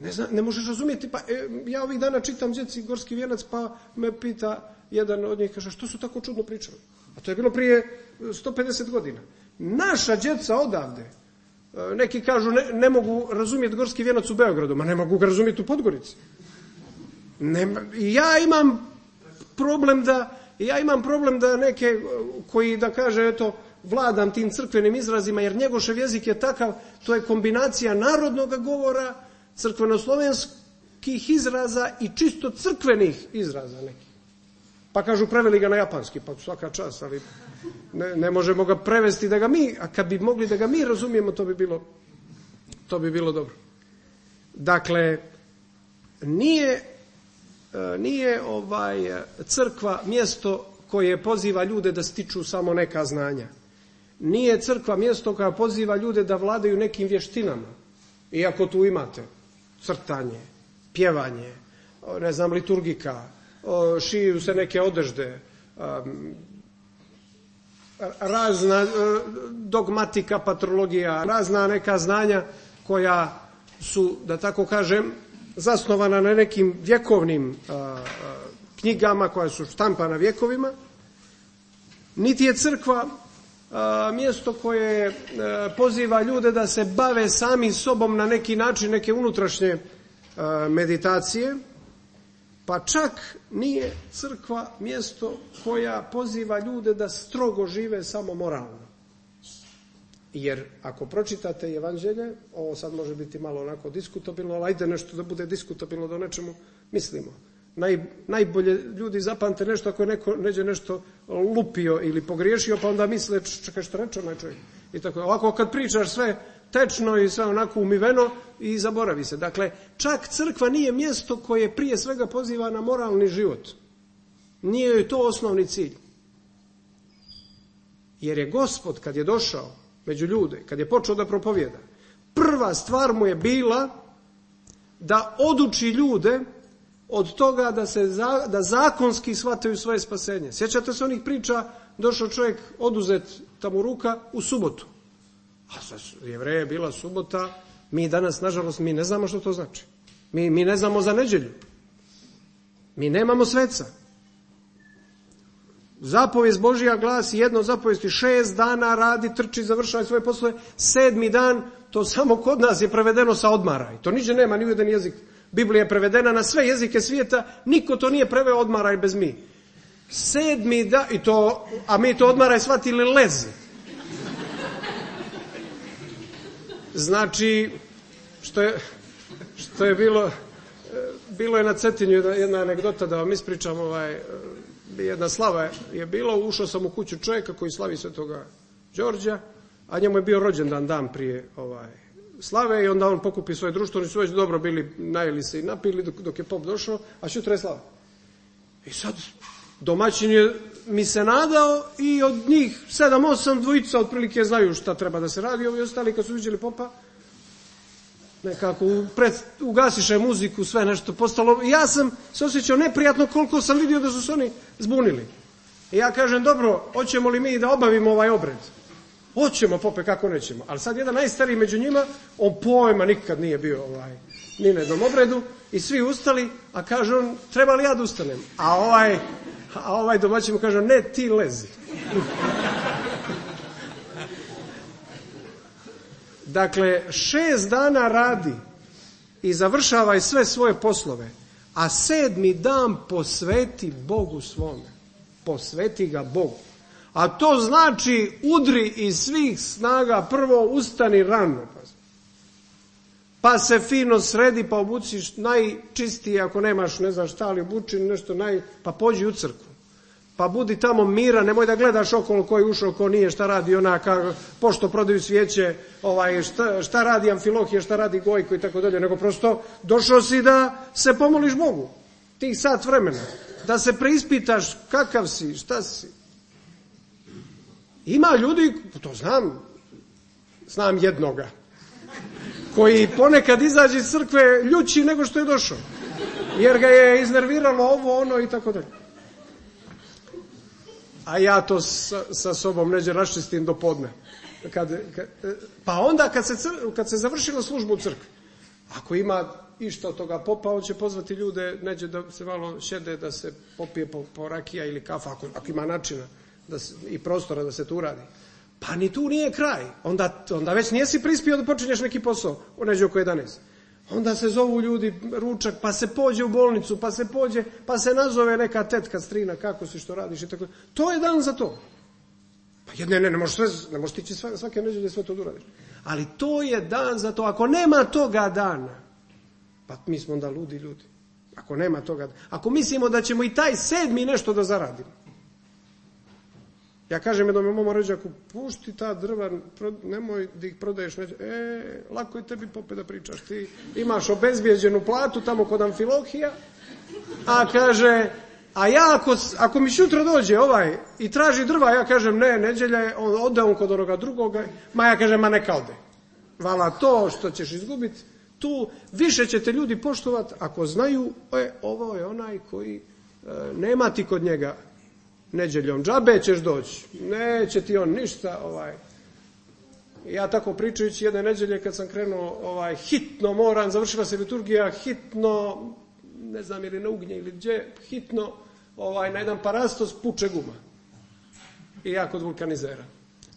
Ne, zna, ne možeš razumjeti, pa e, ja ovih dana čitam djeci Gorski vijenac, pa me pita jedan od njih, kaže, što su tako čudno pričali? A to je bilo prije 150 godina. Naša djeca odavde, e, neki kažu ne, ne mogu razumjeti Gorski vijenac u Beogradu, ma ne mogu ga razumjeti u Podgorici. Ne, ja imam problem da ja imam problem da neke koji da kaže eto vladam tim crkvenim izrazima jer njegošev jezik je takav to je kombinacija narodnog govora crkvenoslovenskih izraza i čisto crkvenih izraza nekih. Pa kažu preveli ga na japanski, pa svaka čast, ali ne, ne možemo ga prevesti da ga mi, a kad bi mogli da ga mi razumijemo, to bi bilo, to bi bilo dobro. Dakle, nije E, nije ovaj crkva mjesto koje poziva ljude da stiču samo neka znanja. Nije crkva mjesto koja poziva ljude da vladaju nekim vještinama. Iako tu imate crtanje, pjevanje, ne znam, liturgika, šiju se neke odežde, razna e, dogmatika, patrologija, razna neka znanja koja su, da tako kažem, zasnovana na nekim vjekovnim knjigama koja su štampana vjekovima, niti je crkva mjesto koje poziva ljude da se bave sami sobom na neki način, neke unutrašnje meditacije, pa čak nije crkva mjesto koja poziva ljude da strogo žive samo moralno. Jer ako pročitate evanđelje, ovo sad može biti malo onako diskutabilno, ali ajde nešto da bude diskutabilno da o nečemu mislimo. Naj, najbolje ljudi zapamte nešto ako je neko neđe nešto lupio ili pogriješio, pa onda misle, čekaj što reče onaj čovjek. I tako, ovako kad pričaš sve tečno i sve onako umiveno i zaboravi se. Dakle, čak crkva nije mjesto koje prije svega poziva na moralni život. Nije joj to osnovni cilj. Jer je gospod kad je došao među ljude, kad je počeo da propovjeda, prva stvar mu je bila da oduči ljude od toga da se da zakonski shvataju svoje spasenje. Sjećate se onih priča, došao čovjek oduzet tamo ruka u subotu. A za jevreje je bila subota, mi danas, nažalost, mi ne znamo što to znači. Mi, mi ne znamo za neđelju. Mi nemamo sveca. Zapovijest Božija glasi jedno zapovijesti šest dana radi, trči, završava svoje poslove. Sedmi dan, to samo kod nas je prevedeno sa odmara. I to niđe nema ni u jedan jezik. Biblija je prevedena na sve jezike svijeta, niko to nije preveo odmara i bez mi. Sedmi dan, i to, a mi to odmara i shvatili lez. Znači, što je, što je bilo, bilo je na Cetinju jedna, jedna anegdota da vam ispričam ovaj, jedna slava je bilo, ušao sam u kuću čovjeka koji slavi svetoga Đorđa, a njemu je bio rođendan dan prije ovaj, slave i onda on pokupi svoje društvo, oni su već dobro bili, najeli se i napili dok, dok je pop došao, a sutra je slava. I sad domaćin je mi se nadao i od njih sedam, osam dvojica otprilike znaju šta treba da se radi, ovi ostali kad su vidjeli popa, nekako pred, ugasiše muziku, sve nešto postalo. Ja sam se osjećao neprijatno koliko sam vidio da su se oni zbunili. I ja kažem, dobro, hoćemo li mi da obavimo ovaj obred? Hoćemo pope, kako nećemo. Ali sad jedan najstariji među njima, on pojma nikad nije bio ovaj, ni na jednom obredu i svi ustali, a kaže on, treba li ja da ustanem? A ovaj, a ovaj domaćin mu kaže, ne, ti lezi. *laughs* dakle, šest dana radi i završavaj sve svoje poslove, a sedmi dan posveti Bogu svome. Posveti ga Bogu. A to znači udri iz svih snaga, prvo ustani rano. Pa se fino sredi, pa obuciš najčistije, ako nemaš ne znam šta, ali obuči nešto naj... Pa pođi u crkvu. Pa budi tamo mira, nemoj da gledaš okolo ko je ušao, ko nije, šta radi ona, pošto prodaju svijeće, ovaj, šta, šta radi Amfilohije, šta radi Gojko i tako dalje, nego prosto došao si da se pomoliš Bogu. Tih sat vremena. Da se preispitaš kakav si, šta si. Ima ljudi, to znam, znam jednoga, koji ponekad izađe iz crkve ljući nego što je došao. Jer ga je iznerviralo ovo, ono i tako dalje. A ja to sa, sa sobom neđe raščistim do podne. Kad, kad, pa onda kad se, kad se završila služba u crkvi, ako ima išta od toga popa, on će pozvati ljude, neđe da se malo šede, da se popije po, po rakija ili kafa, ako, ako ima načina da se, i prostora da se to uradi. Pa ni tu nije kraj. Onda, onda već nijesi prispio da počinješ neki posao, u neđe oko 11. Onda se zovu ljudi ručak, pa se pođe u bolnicu, pa se pođe, pa se nazove neka tetka, strina, kako si, što radiš i tako. To je dan za to. Pa je, ne, ne, ne možeš, sve, ne možeš tići svake sve to da. Ali to je dan za to. Ako nema toga dana, pa mi smo onda ludi ljudi. Ako nema toga, ako mislimo da ćemo i taj sedmi nešto da zaradimo, Ja kažem jednom mom rođaku, pušti ta drva, nemoj da ih prodaješ. Neđe. E, lako je tebi pope da pričaš. Ti imaš obezbijeđenu platu tamo kod Amfilohija, a kaže, a ja ako, ako mi sutra dođe ovaj i traži drva, ja kažem ne, neđelja je, on, ode on kod onoga drugoga, ma ja kažem, ma neka ode. Vala to što ćeš izgubiti, tu više ćete ljudi poštovati ako znaju, e, ovo je onaj koji e, nema ti kod njega neđeljom. Džabe ćeš doći. Neće ti on ništa. Ovaj. Ja tako pričajući jedne neđelje kad sam krenuo ovaj, hitno moram, završila se liturgija, hitno, ne znam ili na ugnje ili gdje, hitno ovaj, na jedan parastos puče guma. I ja kod vulkanizera.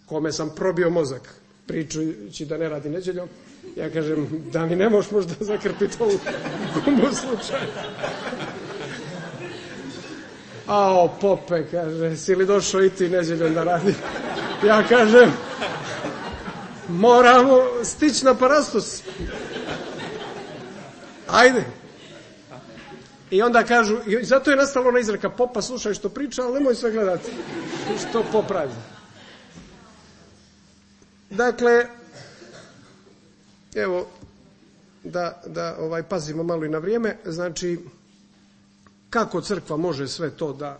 Kome sam probio mozak pričajući da ne radi neđeljom. Ja kažem, da mi ne možeš možda zakrpiti ovu *laughs* gumu slučaju. Ao, pope, kaže, si li došao i ti neđeljom da radi? Ja kažem, moramo stići na parastos. Ajde. I onda kažu, i zato je nastalo ona izreka, popa slušaj što priča, ali nemoj sve gledati što popravi. Dakle, evo, da, da ovaj pazimo malo i na vrijeme, znači, kako crkva može sve to da,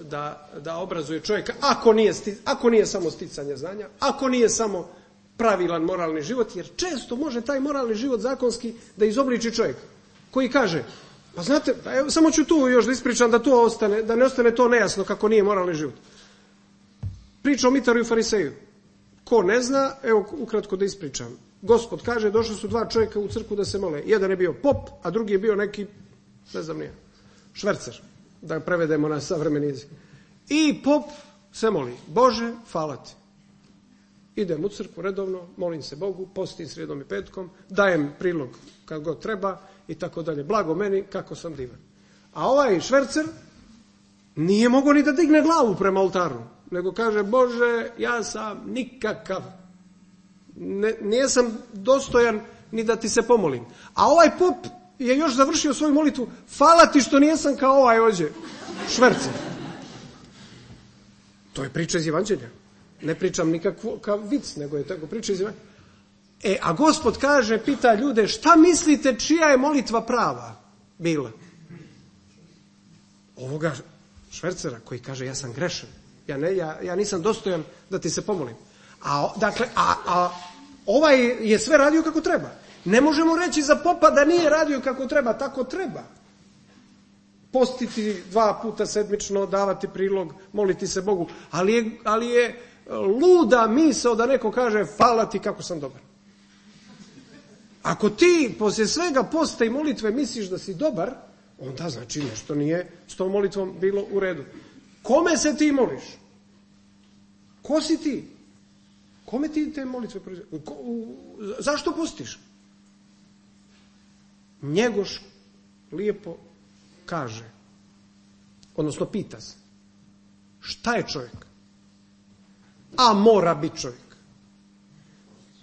da, da obrazuje čovjeka, ako nije, ako nije samo sticanje znanja, ako nije samo pravilan moralni život, jer često može taj moralni život zakonski da izobliči čovjek koji kaže, pa znate, pa evo, samo ću tu još da ispričam da to ostane, da ne ostane to nejasno kako nije moralni život. Priča o Mitaru i Fariseju. Ko ne zna, evo ukratko da ispričam. Gospod kaže, došli su dva čovjeka u crku da se mole. Jedan je bio pop, a drugi je bio neki, ne znam nije, švercer, da prevedemo na savremeni jezik. I pop se moli, Bože, hvala ti. Idem u crkvu redovno, molim se Bogu, postim sredom i petkom, dajem prilog kad god treba i tako dalje. Blago meni, kako sam divan. A ovaj švercer nije mogao ni da digne glavu prema oltaru, nego kaže, Bože, ja sam nikakav. Ne, nijesam dostojan ni da ti se pomolim. A ovaj pop je još završio svoju molitvu, hvala ti što nijesam kao ovaj ođe, švercer. To je priča iz Evanđelja. Ne pričam nikakvo kao vic, nego je tako priča iz Evanđelja. E, a gospod kaže, pita ljude, šta mislite čija je molitva prava bila? Ovoga švercera koji kaže, ja sam grešan. Ja, ne, ja, ja nisam dostojan da ti se pomolim. A, dakle, a, a ovaj je sve radio kako treba. Ne možemo reći za popa da nije radio kako treba, tako treba. Postiti dva puta sedmično, davati prilog, moliti se Bogu. Ali je, ali je luda misao da neko kaže hvala ti kako sam dobar. Ako ti poslije svega posta i molitve misliš da si dobar, onda znači nešto nije s tom molitvom bilo u redu. Kome se ti moliš? Ko si ti? Kome ti te molitve Zašto postiš? Njegoš lijepo kaže, odnosno pita se, šta je čovjek? A mora biti čovjek.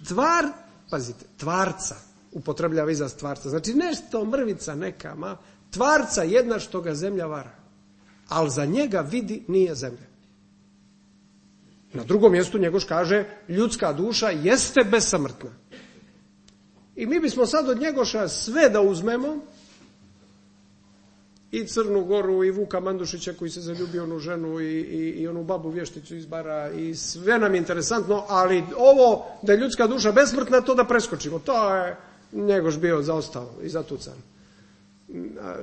Tvar, pazite, tvarca, upotrebljava izraz tvarca, znači nešto mrvica neka, ma, tvarca jedna što ga zemlja vara, ali za njega vidi nije zemlja. Na drugom mjestu njegoš kaže, ljudska duša jeste besamrtna. I mi bismo sad od njegoša sve da uzmemo, i Crnu Goru i Vuka Mandušića koji se zaljubio onu ženu i, i, i onu babu vješticu iz bara i sve nam je interesantno, ali ovo da je ljudska duša besmrtna, to da preskočimo. To je njegoš bio zaostao i zatucan.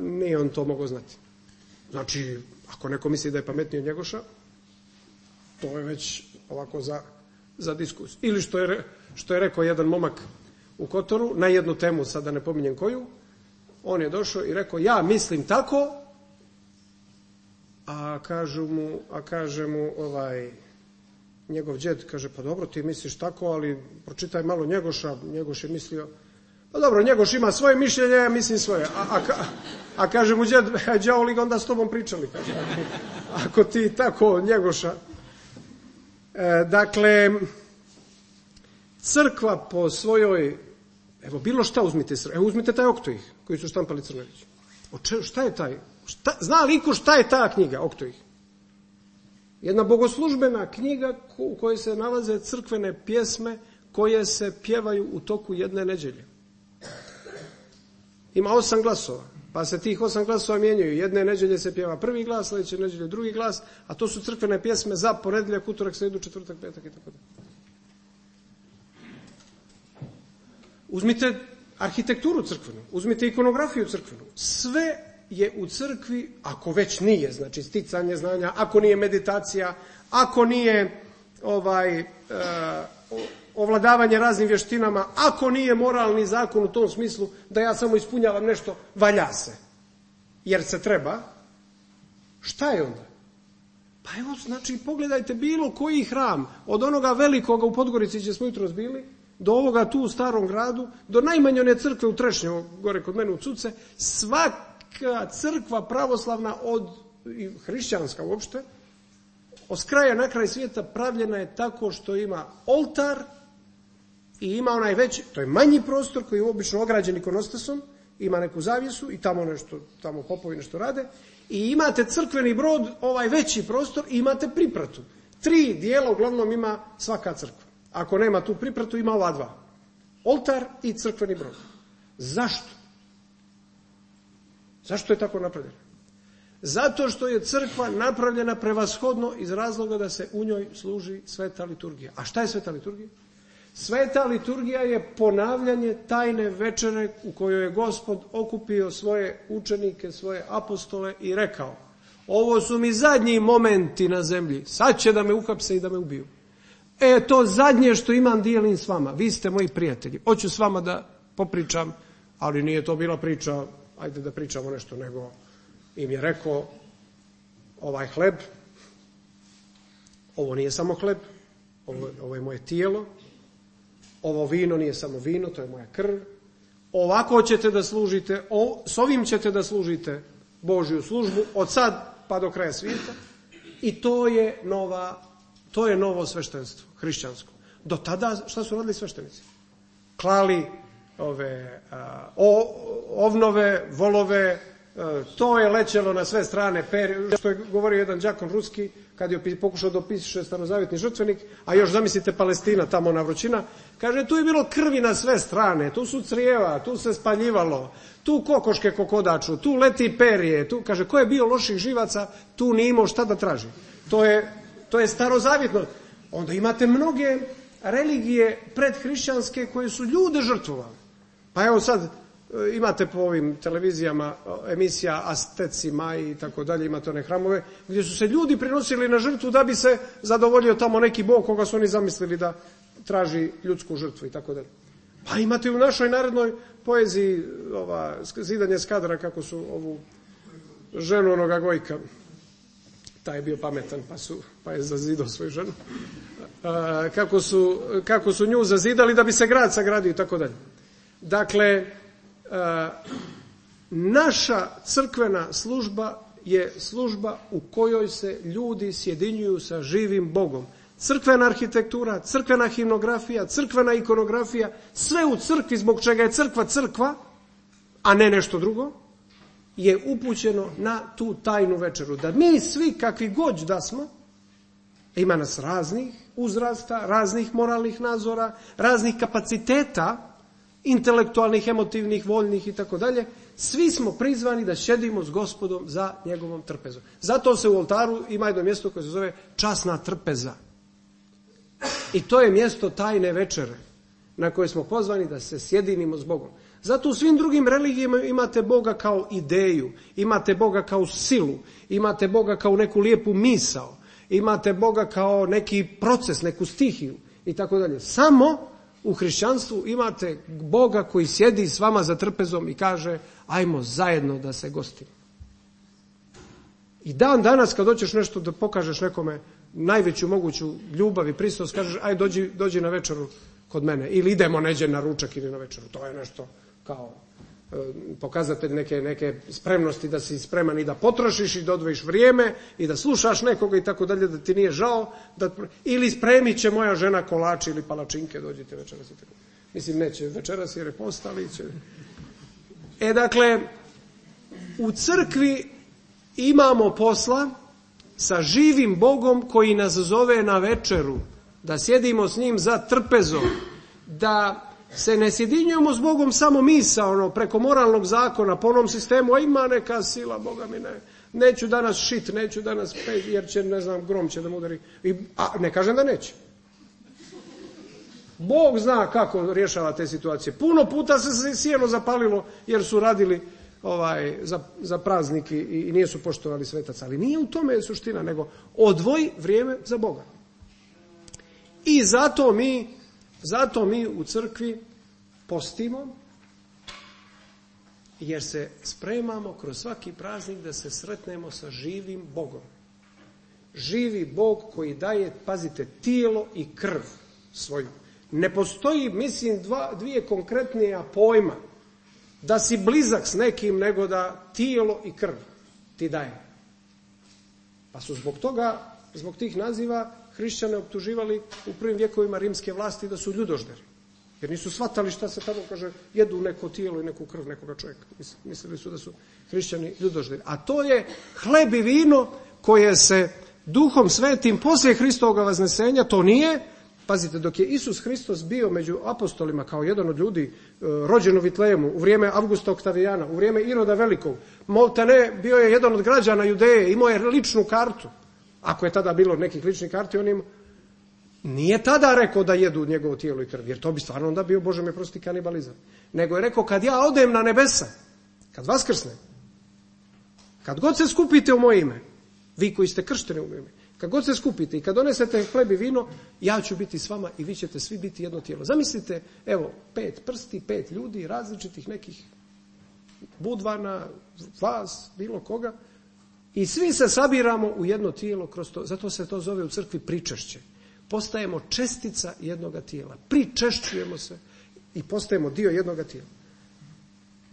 Nije on to mogao znati. Znači, ako neko misli da je pametniji od njegoša, to je već ovako za, za diskus. Ili što je, što je rekao jedan momak u Kotoru, na jednu temu, sada ne pominjem koju, on je došao i rekao, ja mislim tako, a kažu mu, a kaže mu ovaj, njegov džed, kaže, pa dobro, ti misliš tako, ali pročitaj malo Njegoša, Njegoš je mislio, pa dobro, Njegoš ima svoje mišljenje, ja mislim svoje. A, a, a kaže mu džed, đavo li ga onda s tobom pričali, kaže, *laughs* ako ti tako Njegoša. E, dakle, crkva po svojoj Evo, bilo šta uzmite, evo uzmite taj Oktojih, koji su štampali Crnović. O če, šta je taj? Šta, zna li iko šta je ta knjiga, Oktojih? Jedna bogoslužbena knjiga u kojoj se nalaze crkvene pjesme koje se pjevaju u toku jedne neđelje. Ima osam glasova, pa se tih osam glasova mijenjaju. Jedne neđelje se pjeva prvi glas, sljedeće neđelje drugi glas, a to su crkvene pjesme za ponedjeljak, utorak, sredu, četvrtak, petak i tako dalje. Uzmite arhitekturu crkvenu, uzmite ikonografiju crkvenu. Sve je u crkvi, ako već nije, znači sticanje znanja, ako nije meditacija, ako nije ovaj e, ovladavanje raznim vještinama, ako nije moralni zakon u tom smislu da ja samo ispunjavam nešto, valja se. Jer se treba. Šta je onda? Pa evo, znači, pogledajte bilo koji hram, od onoga velikoga u Podgorici gdje smo jutros bili, do ovoga tu u starom gradu, do najmanje one crkve u Trešnju, gore kod mene u Cuce, svaka crkva pravoslavna od i hrišćanska uopšte, od kraja na kraj svijeta pravljena je tako što ima oltar i ima onaj veći, to je manji prostor koji je obično ograđen ikonostasom, ima neku zavjesu i tamo nešto, tamo popovi nešto rade i imate crkveni brod, ovaj veći prostor i imate pripratu. Tri dijela uglavnom ima svaka crkva. Ako nema tu pripratu, ima ova dva. Oltar i crkveni brod. Zašto? Zašto je tako napravljeno? Zato što je crkva napravljena prevashodno iz razloga da se u njoj služi sveta liturgija. A šta je sveta liturgija? Sveta liturgija je ponavljanje tajne večere u kojoj je gospod okupio svoje učenike, svoje apostole i rekao ovo su mi zadnji momenti na zemlji, sad će da me uhapse i da me ubiju. E, to zadnje što imam dijelim s vama. Vi ste moji prijatelji. Hoću s vama da popričam, ali nije to bila priča, ajde da pričamo nešto, nego im je rekao ovaj hleb, ovo nije samo hleb, ovo, ovo je moje tijelo, ovo vino nije samo vino, to je moja krv. Ovako ćete da služite, o, s ovim ćete da služite Božju službu od sad pa do kraja svijeta i to je nova to je novo sveštenstvo, hrišćansko. Do tada šta su radili sveštenici? Klali ove o, ovnove, volove, to je lećelo na sve strane, peri, što je govorio jedan đakon ruski, kad je pokušao da opiše starozavjetni žrtvenik, a još zamislite Palestina, tamo na vrućina, kaže, tu je bilo krvi na sve strane, tu su crijeva, tu se spaljivalo, tu kokoške kokodaču, tu leti perije, tu, kaže, ko je bio loših živaca, tu nije imao šta da traži. To je to je starozavjetno. Onda imate mnoge religije predhrišćanske koje su ljude žrtvovali. Pa evo sad, e, imate po ovim televizijama emisija Astecima i tako dalje, imate one hramove, gdje su se ljudi prinosili na žrtvu da bi se zadovoljio tamo neki bog koga su oni zamislili da traži ljudsku žrtvu i tako dalje. Pa imate u našoj narodnoj poeziji ova, zidanje skadra kako su ovu ženu onoga Gojka, taj je bio pametan pa, pa je zazidao svoju ženu, kako su, kako su nju zazidali da bi se grad sagradio i tako dalje. Dakle, naša crkvena služba je služba u kojoj se ljudi sjedinjuju sa živim Bogom. Crkvena arhitektura, crkvena himnografija, crkvena ikonografija, sve u crkvi zbog čega je crkva crkva, a ne nešto drugo, je upućeno na tu tajnu večeru. Da mi svi kakvi god da smo, ima nas raznih uzrasta, raznih moralnih nazora, raznih kapaciteta, intelektualnih, emotivnih, voljnih i tako dalje, svi smo prizvani da šedimo s gospodom za njegovom trpezom. Zato se u oltaru ima jedno mjesto koje se zove časna trpeza. I to je mjesto tajne večere na koje smo pozvani da se sjedinimo s Bogom. Zato u svim drugim religijama imate Boga kao ideju, imate Boga kao silu, imate Boga kao neku lijepu misao, imate Boga kao neki proces, neku stihiju i tako dalje. Samo u hrišćanstvu imate Boga koji sjedi s vama za trpezom i kaže ajmo zajedno da se gostimo. I dan danas kad hoćeš nešto da pokažeš nekome najveću moguću ljubav i pristost, kažeš aj dođi, dođi na večeru kod mene ili idemo neđe na ručak ili na večeru. To je nešto kao e, pokazatelj neke, neke spremnosti da si spreman i da potrošiš i da odvojiš vrijeme i da slušaš nekoga i tako dalje, da ti nije žao, da, ili spremit će moja žena kolači ili palačinke, dođite večeras i tako. Mislim, neće večeras jer je postali će. E, dakle, u crkvi imamo posla sa živim Bogom koji nas zove na večeru, da sjedimo s njim za trpezom, da se ne sjedinjujemo s Bogom samo misa, ono, preko moralnog zakona, po onom sistemu, a ima neka sila, Boga mi ne, neću danas šit, neću danas pet, jer će, ne znam, grom će da mu udari. I, a ne kažem da neće. Bog zna kako rješava te situacije. Puno puta se sjelo zapalilo jer su radili ovaj, za, za praznik i, i nisu poštovali svetac. Ali nije u tome suština, nego odvoj vrijeme za Boga. I zato mi zato mi u crkvi postimo, jer se spremamo kroz svaki praznik da se sretnemo sa živim Bogom. Živi Bog koji daje, pazite, tijelo i krv svoju. Ne postoji, mislim, dva, dvije konkretnija pojma da si blizak s nekim nego da tijelo i krv ti daje. Pa su zbog toga, zbog tih naziva hrišćane optuživali u prvim vjekovima rimske vlasti da su ljudožderi. Jer nisu shvatali šta se tamo kaže, jedu neko tijelo i neku krv nekoga čovjeka. Mislili su da su hrišćani ljudožderi. A to je hleb i vino koje se duhom svetim poslije Hristovog vaznesenja, to nije, pazite, dok je Isus Hristos bio među apostolima kao jedan od ljudi e, rođen u Vitlejemu, u vrijeme Avgusta Oktavijana, u vrijeme Iroda Velikog, ne, bio je jedan od građana Judeje, imao je ličnu kartu. Ako je tada bilo nekih ličnih karti, on im nije tada rekao da jedu njegovo tijelo i krv, jer to bi stvarno onda bio, Bože me prosti, kanibalizam. Nego je rekao, kad ja odem na nebesa, kad vaskrsnem, kad god se skupite u moje ime, vi koji ste kršteni u moje ime, kad god se skupite i kad donesete hleb i vino, ja ću biti s vama i vi ćete svi biti jedno tijelo. Zamislite, evo, pet prsti, pet ljudi, različitih nekih budvana, vas, bilo koga, i svi se sabiramo u jedno tijelo kroz to. Zato se to zove u crkvi pričešće. Postajemo čestica jednoga tijela. Pričešćujemo se i postajemo dio jednoga tijela.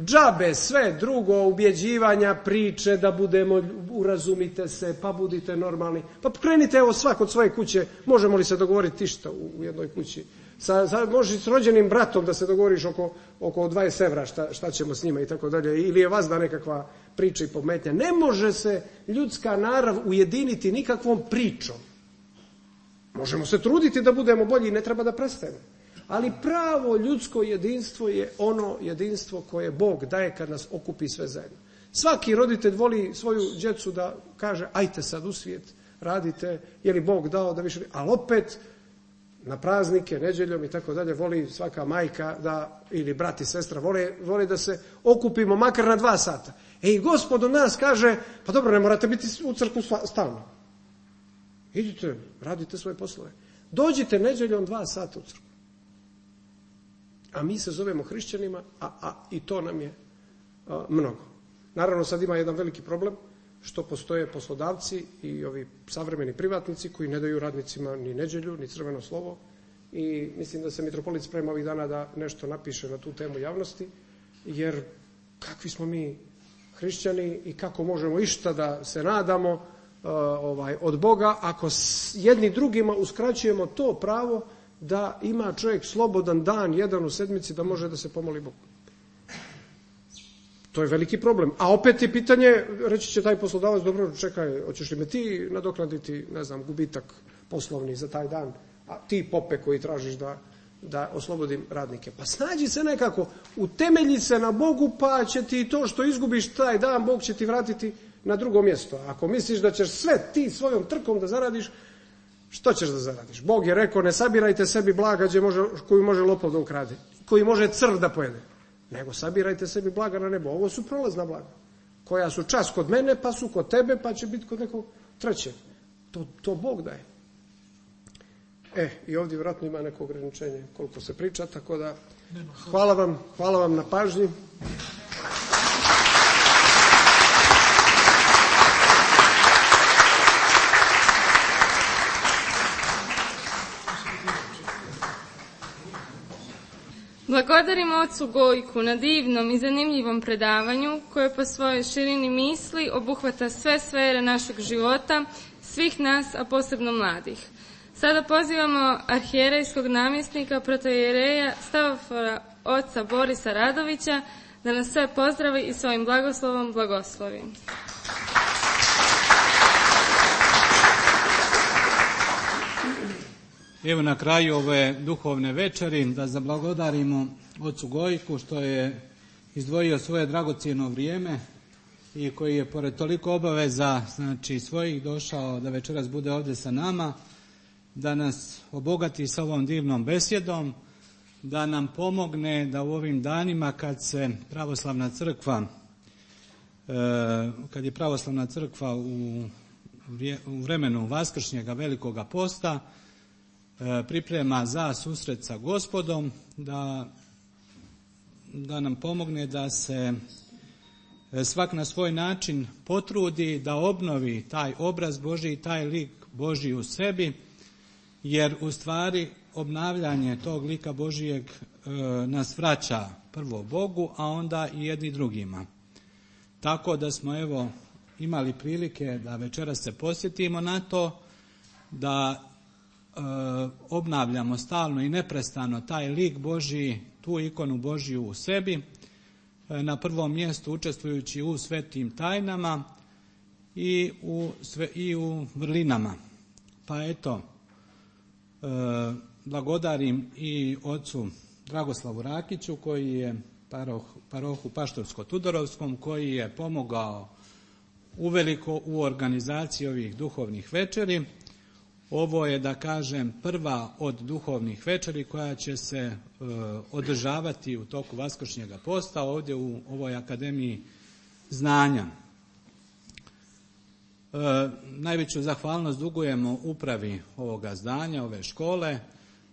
Džabe, sve drugo, ubjeđivanja, priče, da budemo, urazumite se, pa budite normalni. Pa krenite evo svak od svoje kuće, možemo li se dogovoriti išta u, u jednoj kući sa, sa, možeš s rođenim bratom da se dogovoriš oko, oko 20 evra šta, šta ćemo s njima i tako dalje. Ili je vas da nekakva priča i pometnja. Ne može se ljudska narav ujediniti nikakvom pričom. Možemo se truditi da budemo bolji i ne treba da prestajemo. Ali pravo ljudsko jedinstvo je ono jedinstvo koje Bog daje kad nas okupi sve zajedno. Svaki roditelj voli svoju djecu da kaže ajte sad u svijet, radite, je li Bog dao da više... Ali opet na praznike, neđeljom i tako dalje, voli svaka majka da, ili brat i sestra, vole, vole da se okupimo makar na dva sata. E i gospod od nas kaže, pa dobro, ne morate biti u crkvu stalno. Idite, radite svoje poslove. Dođite neđeljom dva sata u crkvu. A mi se zovemo hrišćanima, a, a i to nam je a, mnogo. Naravno, sad ima jedan veliki problem, što postoje poslodavci i ovi savremeni privatnici koji ne daju radnicima ni neđelju, ni crveno slovo i mislim da se mitropolit sprema ovih dana da nešto napiše na tu temu javnosti, jer kakvi smo mi hrišćani i kako možemo išta da se nadamo uh, ovaj, od Boga ako jedni drugima uskraćujemo to pravo da ima čovjek slobodan dan, jedan u sedmici, da može da se pomoli Bogu. To je veliki problem. A opet je pitanje, reći će taj poslodavac, dobro, čekaj, hoćeš li me ti nadoknaditi, ne znam, gubitak poslovni za taj dan, a ti pope koji tražiš da, da oslobodim radnike. Pa snađi se nekako, utemelji se na Bogu, pa će ti to što izgubiš taj dan, Bog će ti vratiti na drugo mjesto. Ako misliš da ćeš sve ti svojom trkom da zaradiš, što ćeš da zaradiš? Bog je rekao, ne sabirajte sebi blaga može, koju može lopov da ukrade, koji može crv da pojede nego sabirajte sebi blaga na nebo. Ovo su prolazna blaga, koja su čas kod mene, pa su kod tebe, pa će biti kod nekog trećeg. To, to Bog daje. E, i ovdje vjerojatno ima neko ograničenje koliko se priča, tako da hvala vam, hvala vam na pažnji. Blagodarimo ocu Gojku na divnom i zanimljivom predavanju koje po svojoj širini misli obuhvata sve sfere našeg života, svih nas, a posebno mladih. Sada pozivamo arhijerejskog namjesnika protojereja Stavofora oca Borisa Radovića da nas sve pozdravi i svojim blagoslovom blagoslovi. Evo na kraju ove duhovne večeri da zablagodarimo ocu Gojku što je izdvojio svoje dragocjeno vrijeme i koji je pored toliko obaveza znači svojih došao da večeras bude ovdje sa nama, da nas obogati sa ovom divnom besjedom, da nam pomogne da u ovim danima kad se pravoslavna crkva e, kad je pravoslavna crkva u vremenu vaskršnjega velikoga posta E, priprema za susret sa gospodom, da, da nam pomogne da se e, svak na svoj način potrudi da obnovi taj obraz Boži i taj lik Boži u sebi, jer u stvari obnavljanje tog lika Božijeg e, nas vraća prvo Bogu, a onda i jedni drugima. Tako da smo evo imali prilike da večeras se posjetimo na to, da E, obnavljamo stalno i neprestano taj lik Božiji, tu ikonu Božiju u sebi, e, na prvom mjestu učestvujući u svetim tajnama i u, sve, i u vrlinama. Pa eto, blagodarim i ocu Dragoslavu Rakiću koji je paroh, parohu Paštorsko-Tudorovskom koji je pomogao uveliko u organizaciji ovih duhovnih večeri ovo je, da kažem, prva od duhovnih večeri koja će se e, održavati u toku Vaskršnjega posta ovdje u ovoj Akademiji znanja. Najveću zahvalnost dugujemo upravi ovoga zdanja, ove škole,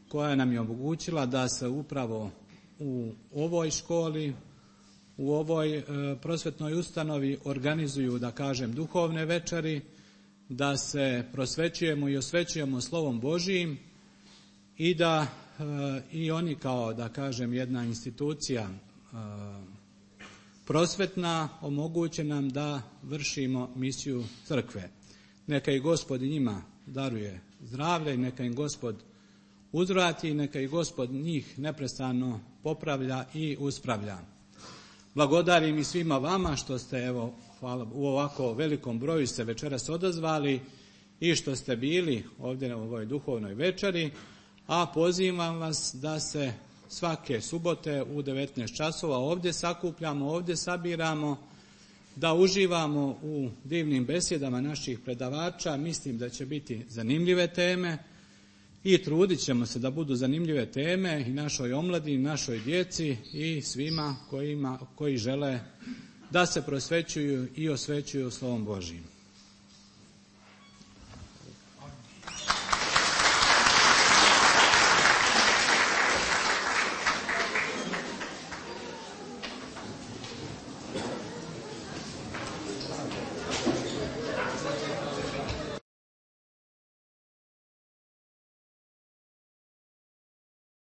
koja nam je omogućila da se upravo u ovoj školi, u ovoj e, prosvetnoj ustanovi organizuju, da kažem, duhovne večeri, da se prosvećujemo i osvećujemo slovom Božijim i da e, i oni kao, da kažem, jedna institucija e, prosvetna omoguće nam da vršimo misiju crkve. Neka i gospod njima daruje zdravlje neka im gospod uzvrati i neka i gospod njih neprestano popravlja i uspravlja. Blagodarim i svima vama što ste evo hvala, u ovako velikom broju se večeras odazvali i što ste bili ovdje na ovoj duhovnoj večeri, a pozivam vas da se svake subote u 19 časova ovdje sakupljamo, ovdje sabiramo, da uživamo u divnim besjedama naših predavača. Mislim da će biti zanimljive teme i trudit ćemo se da budu zanimljive teme i našoj omladini, i našoj djeci i svima kojima, koji žele da se prosvećuju i osvećuju slovom Božijim.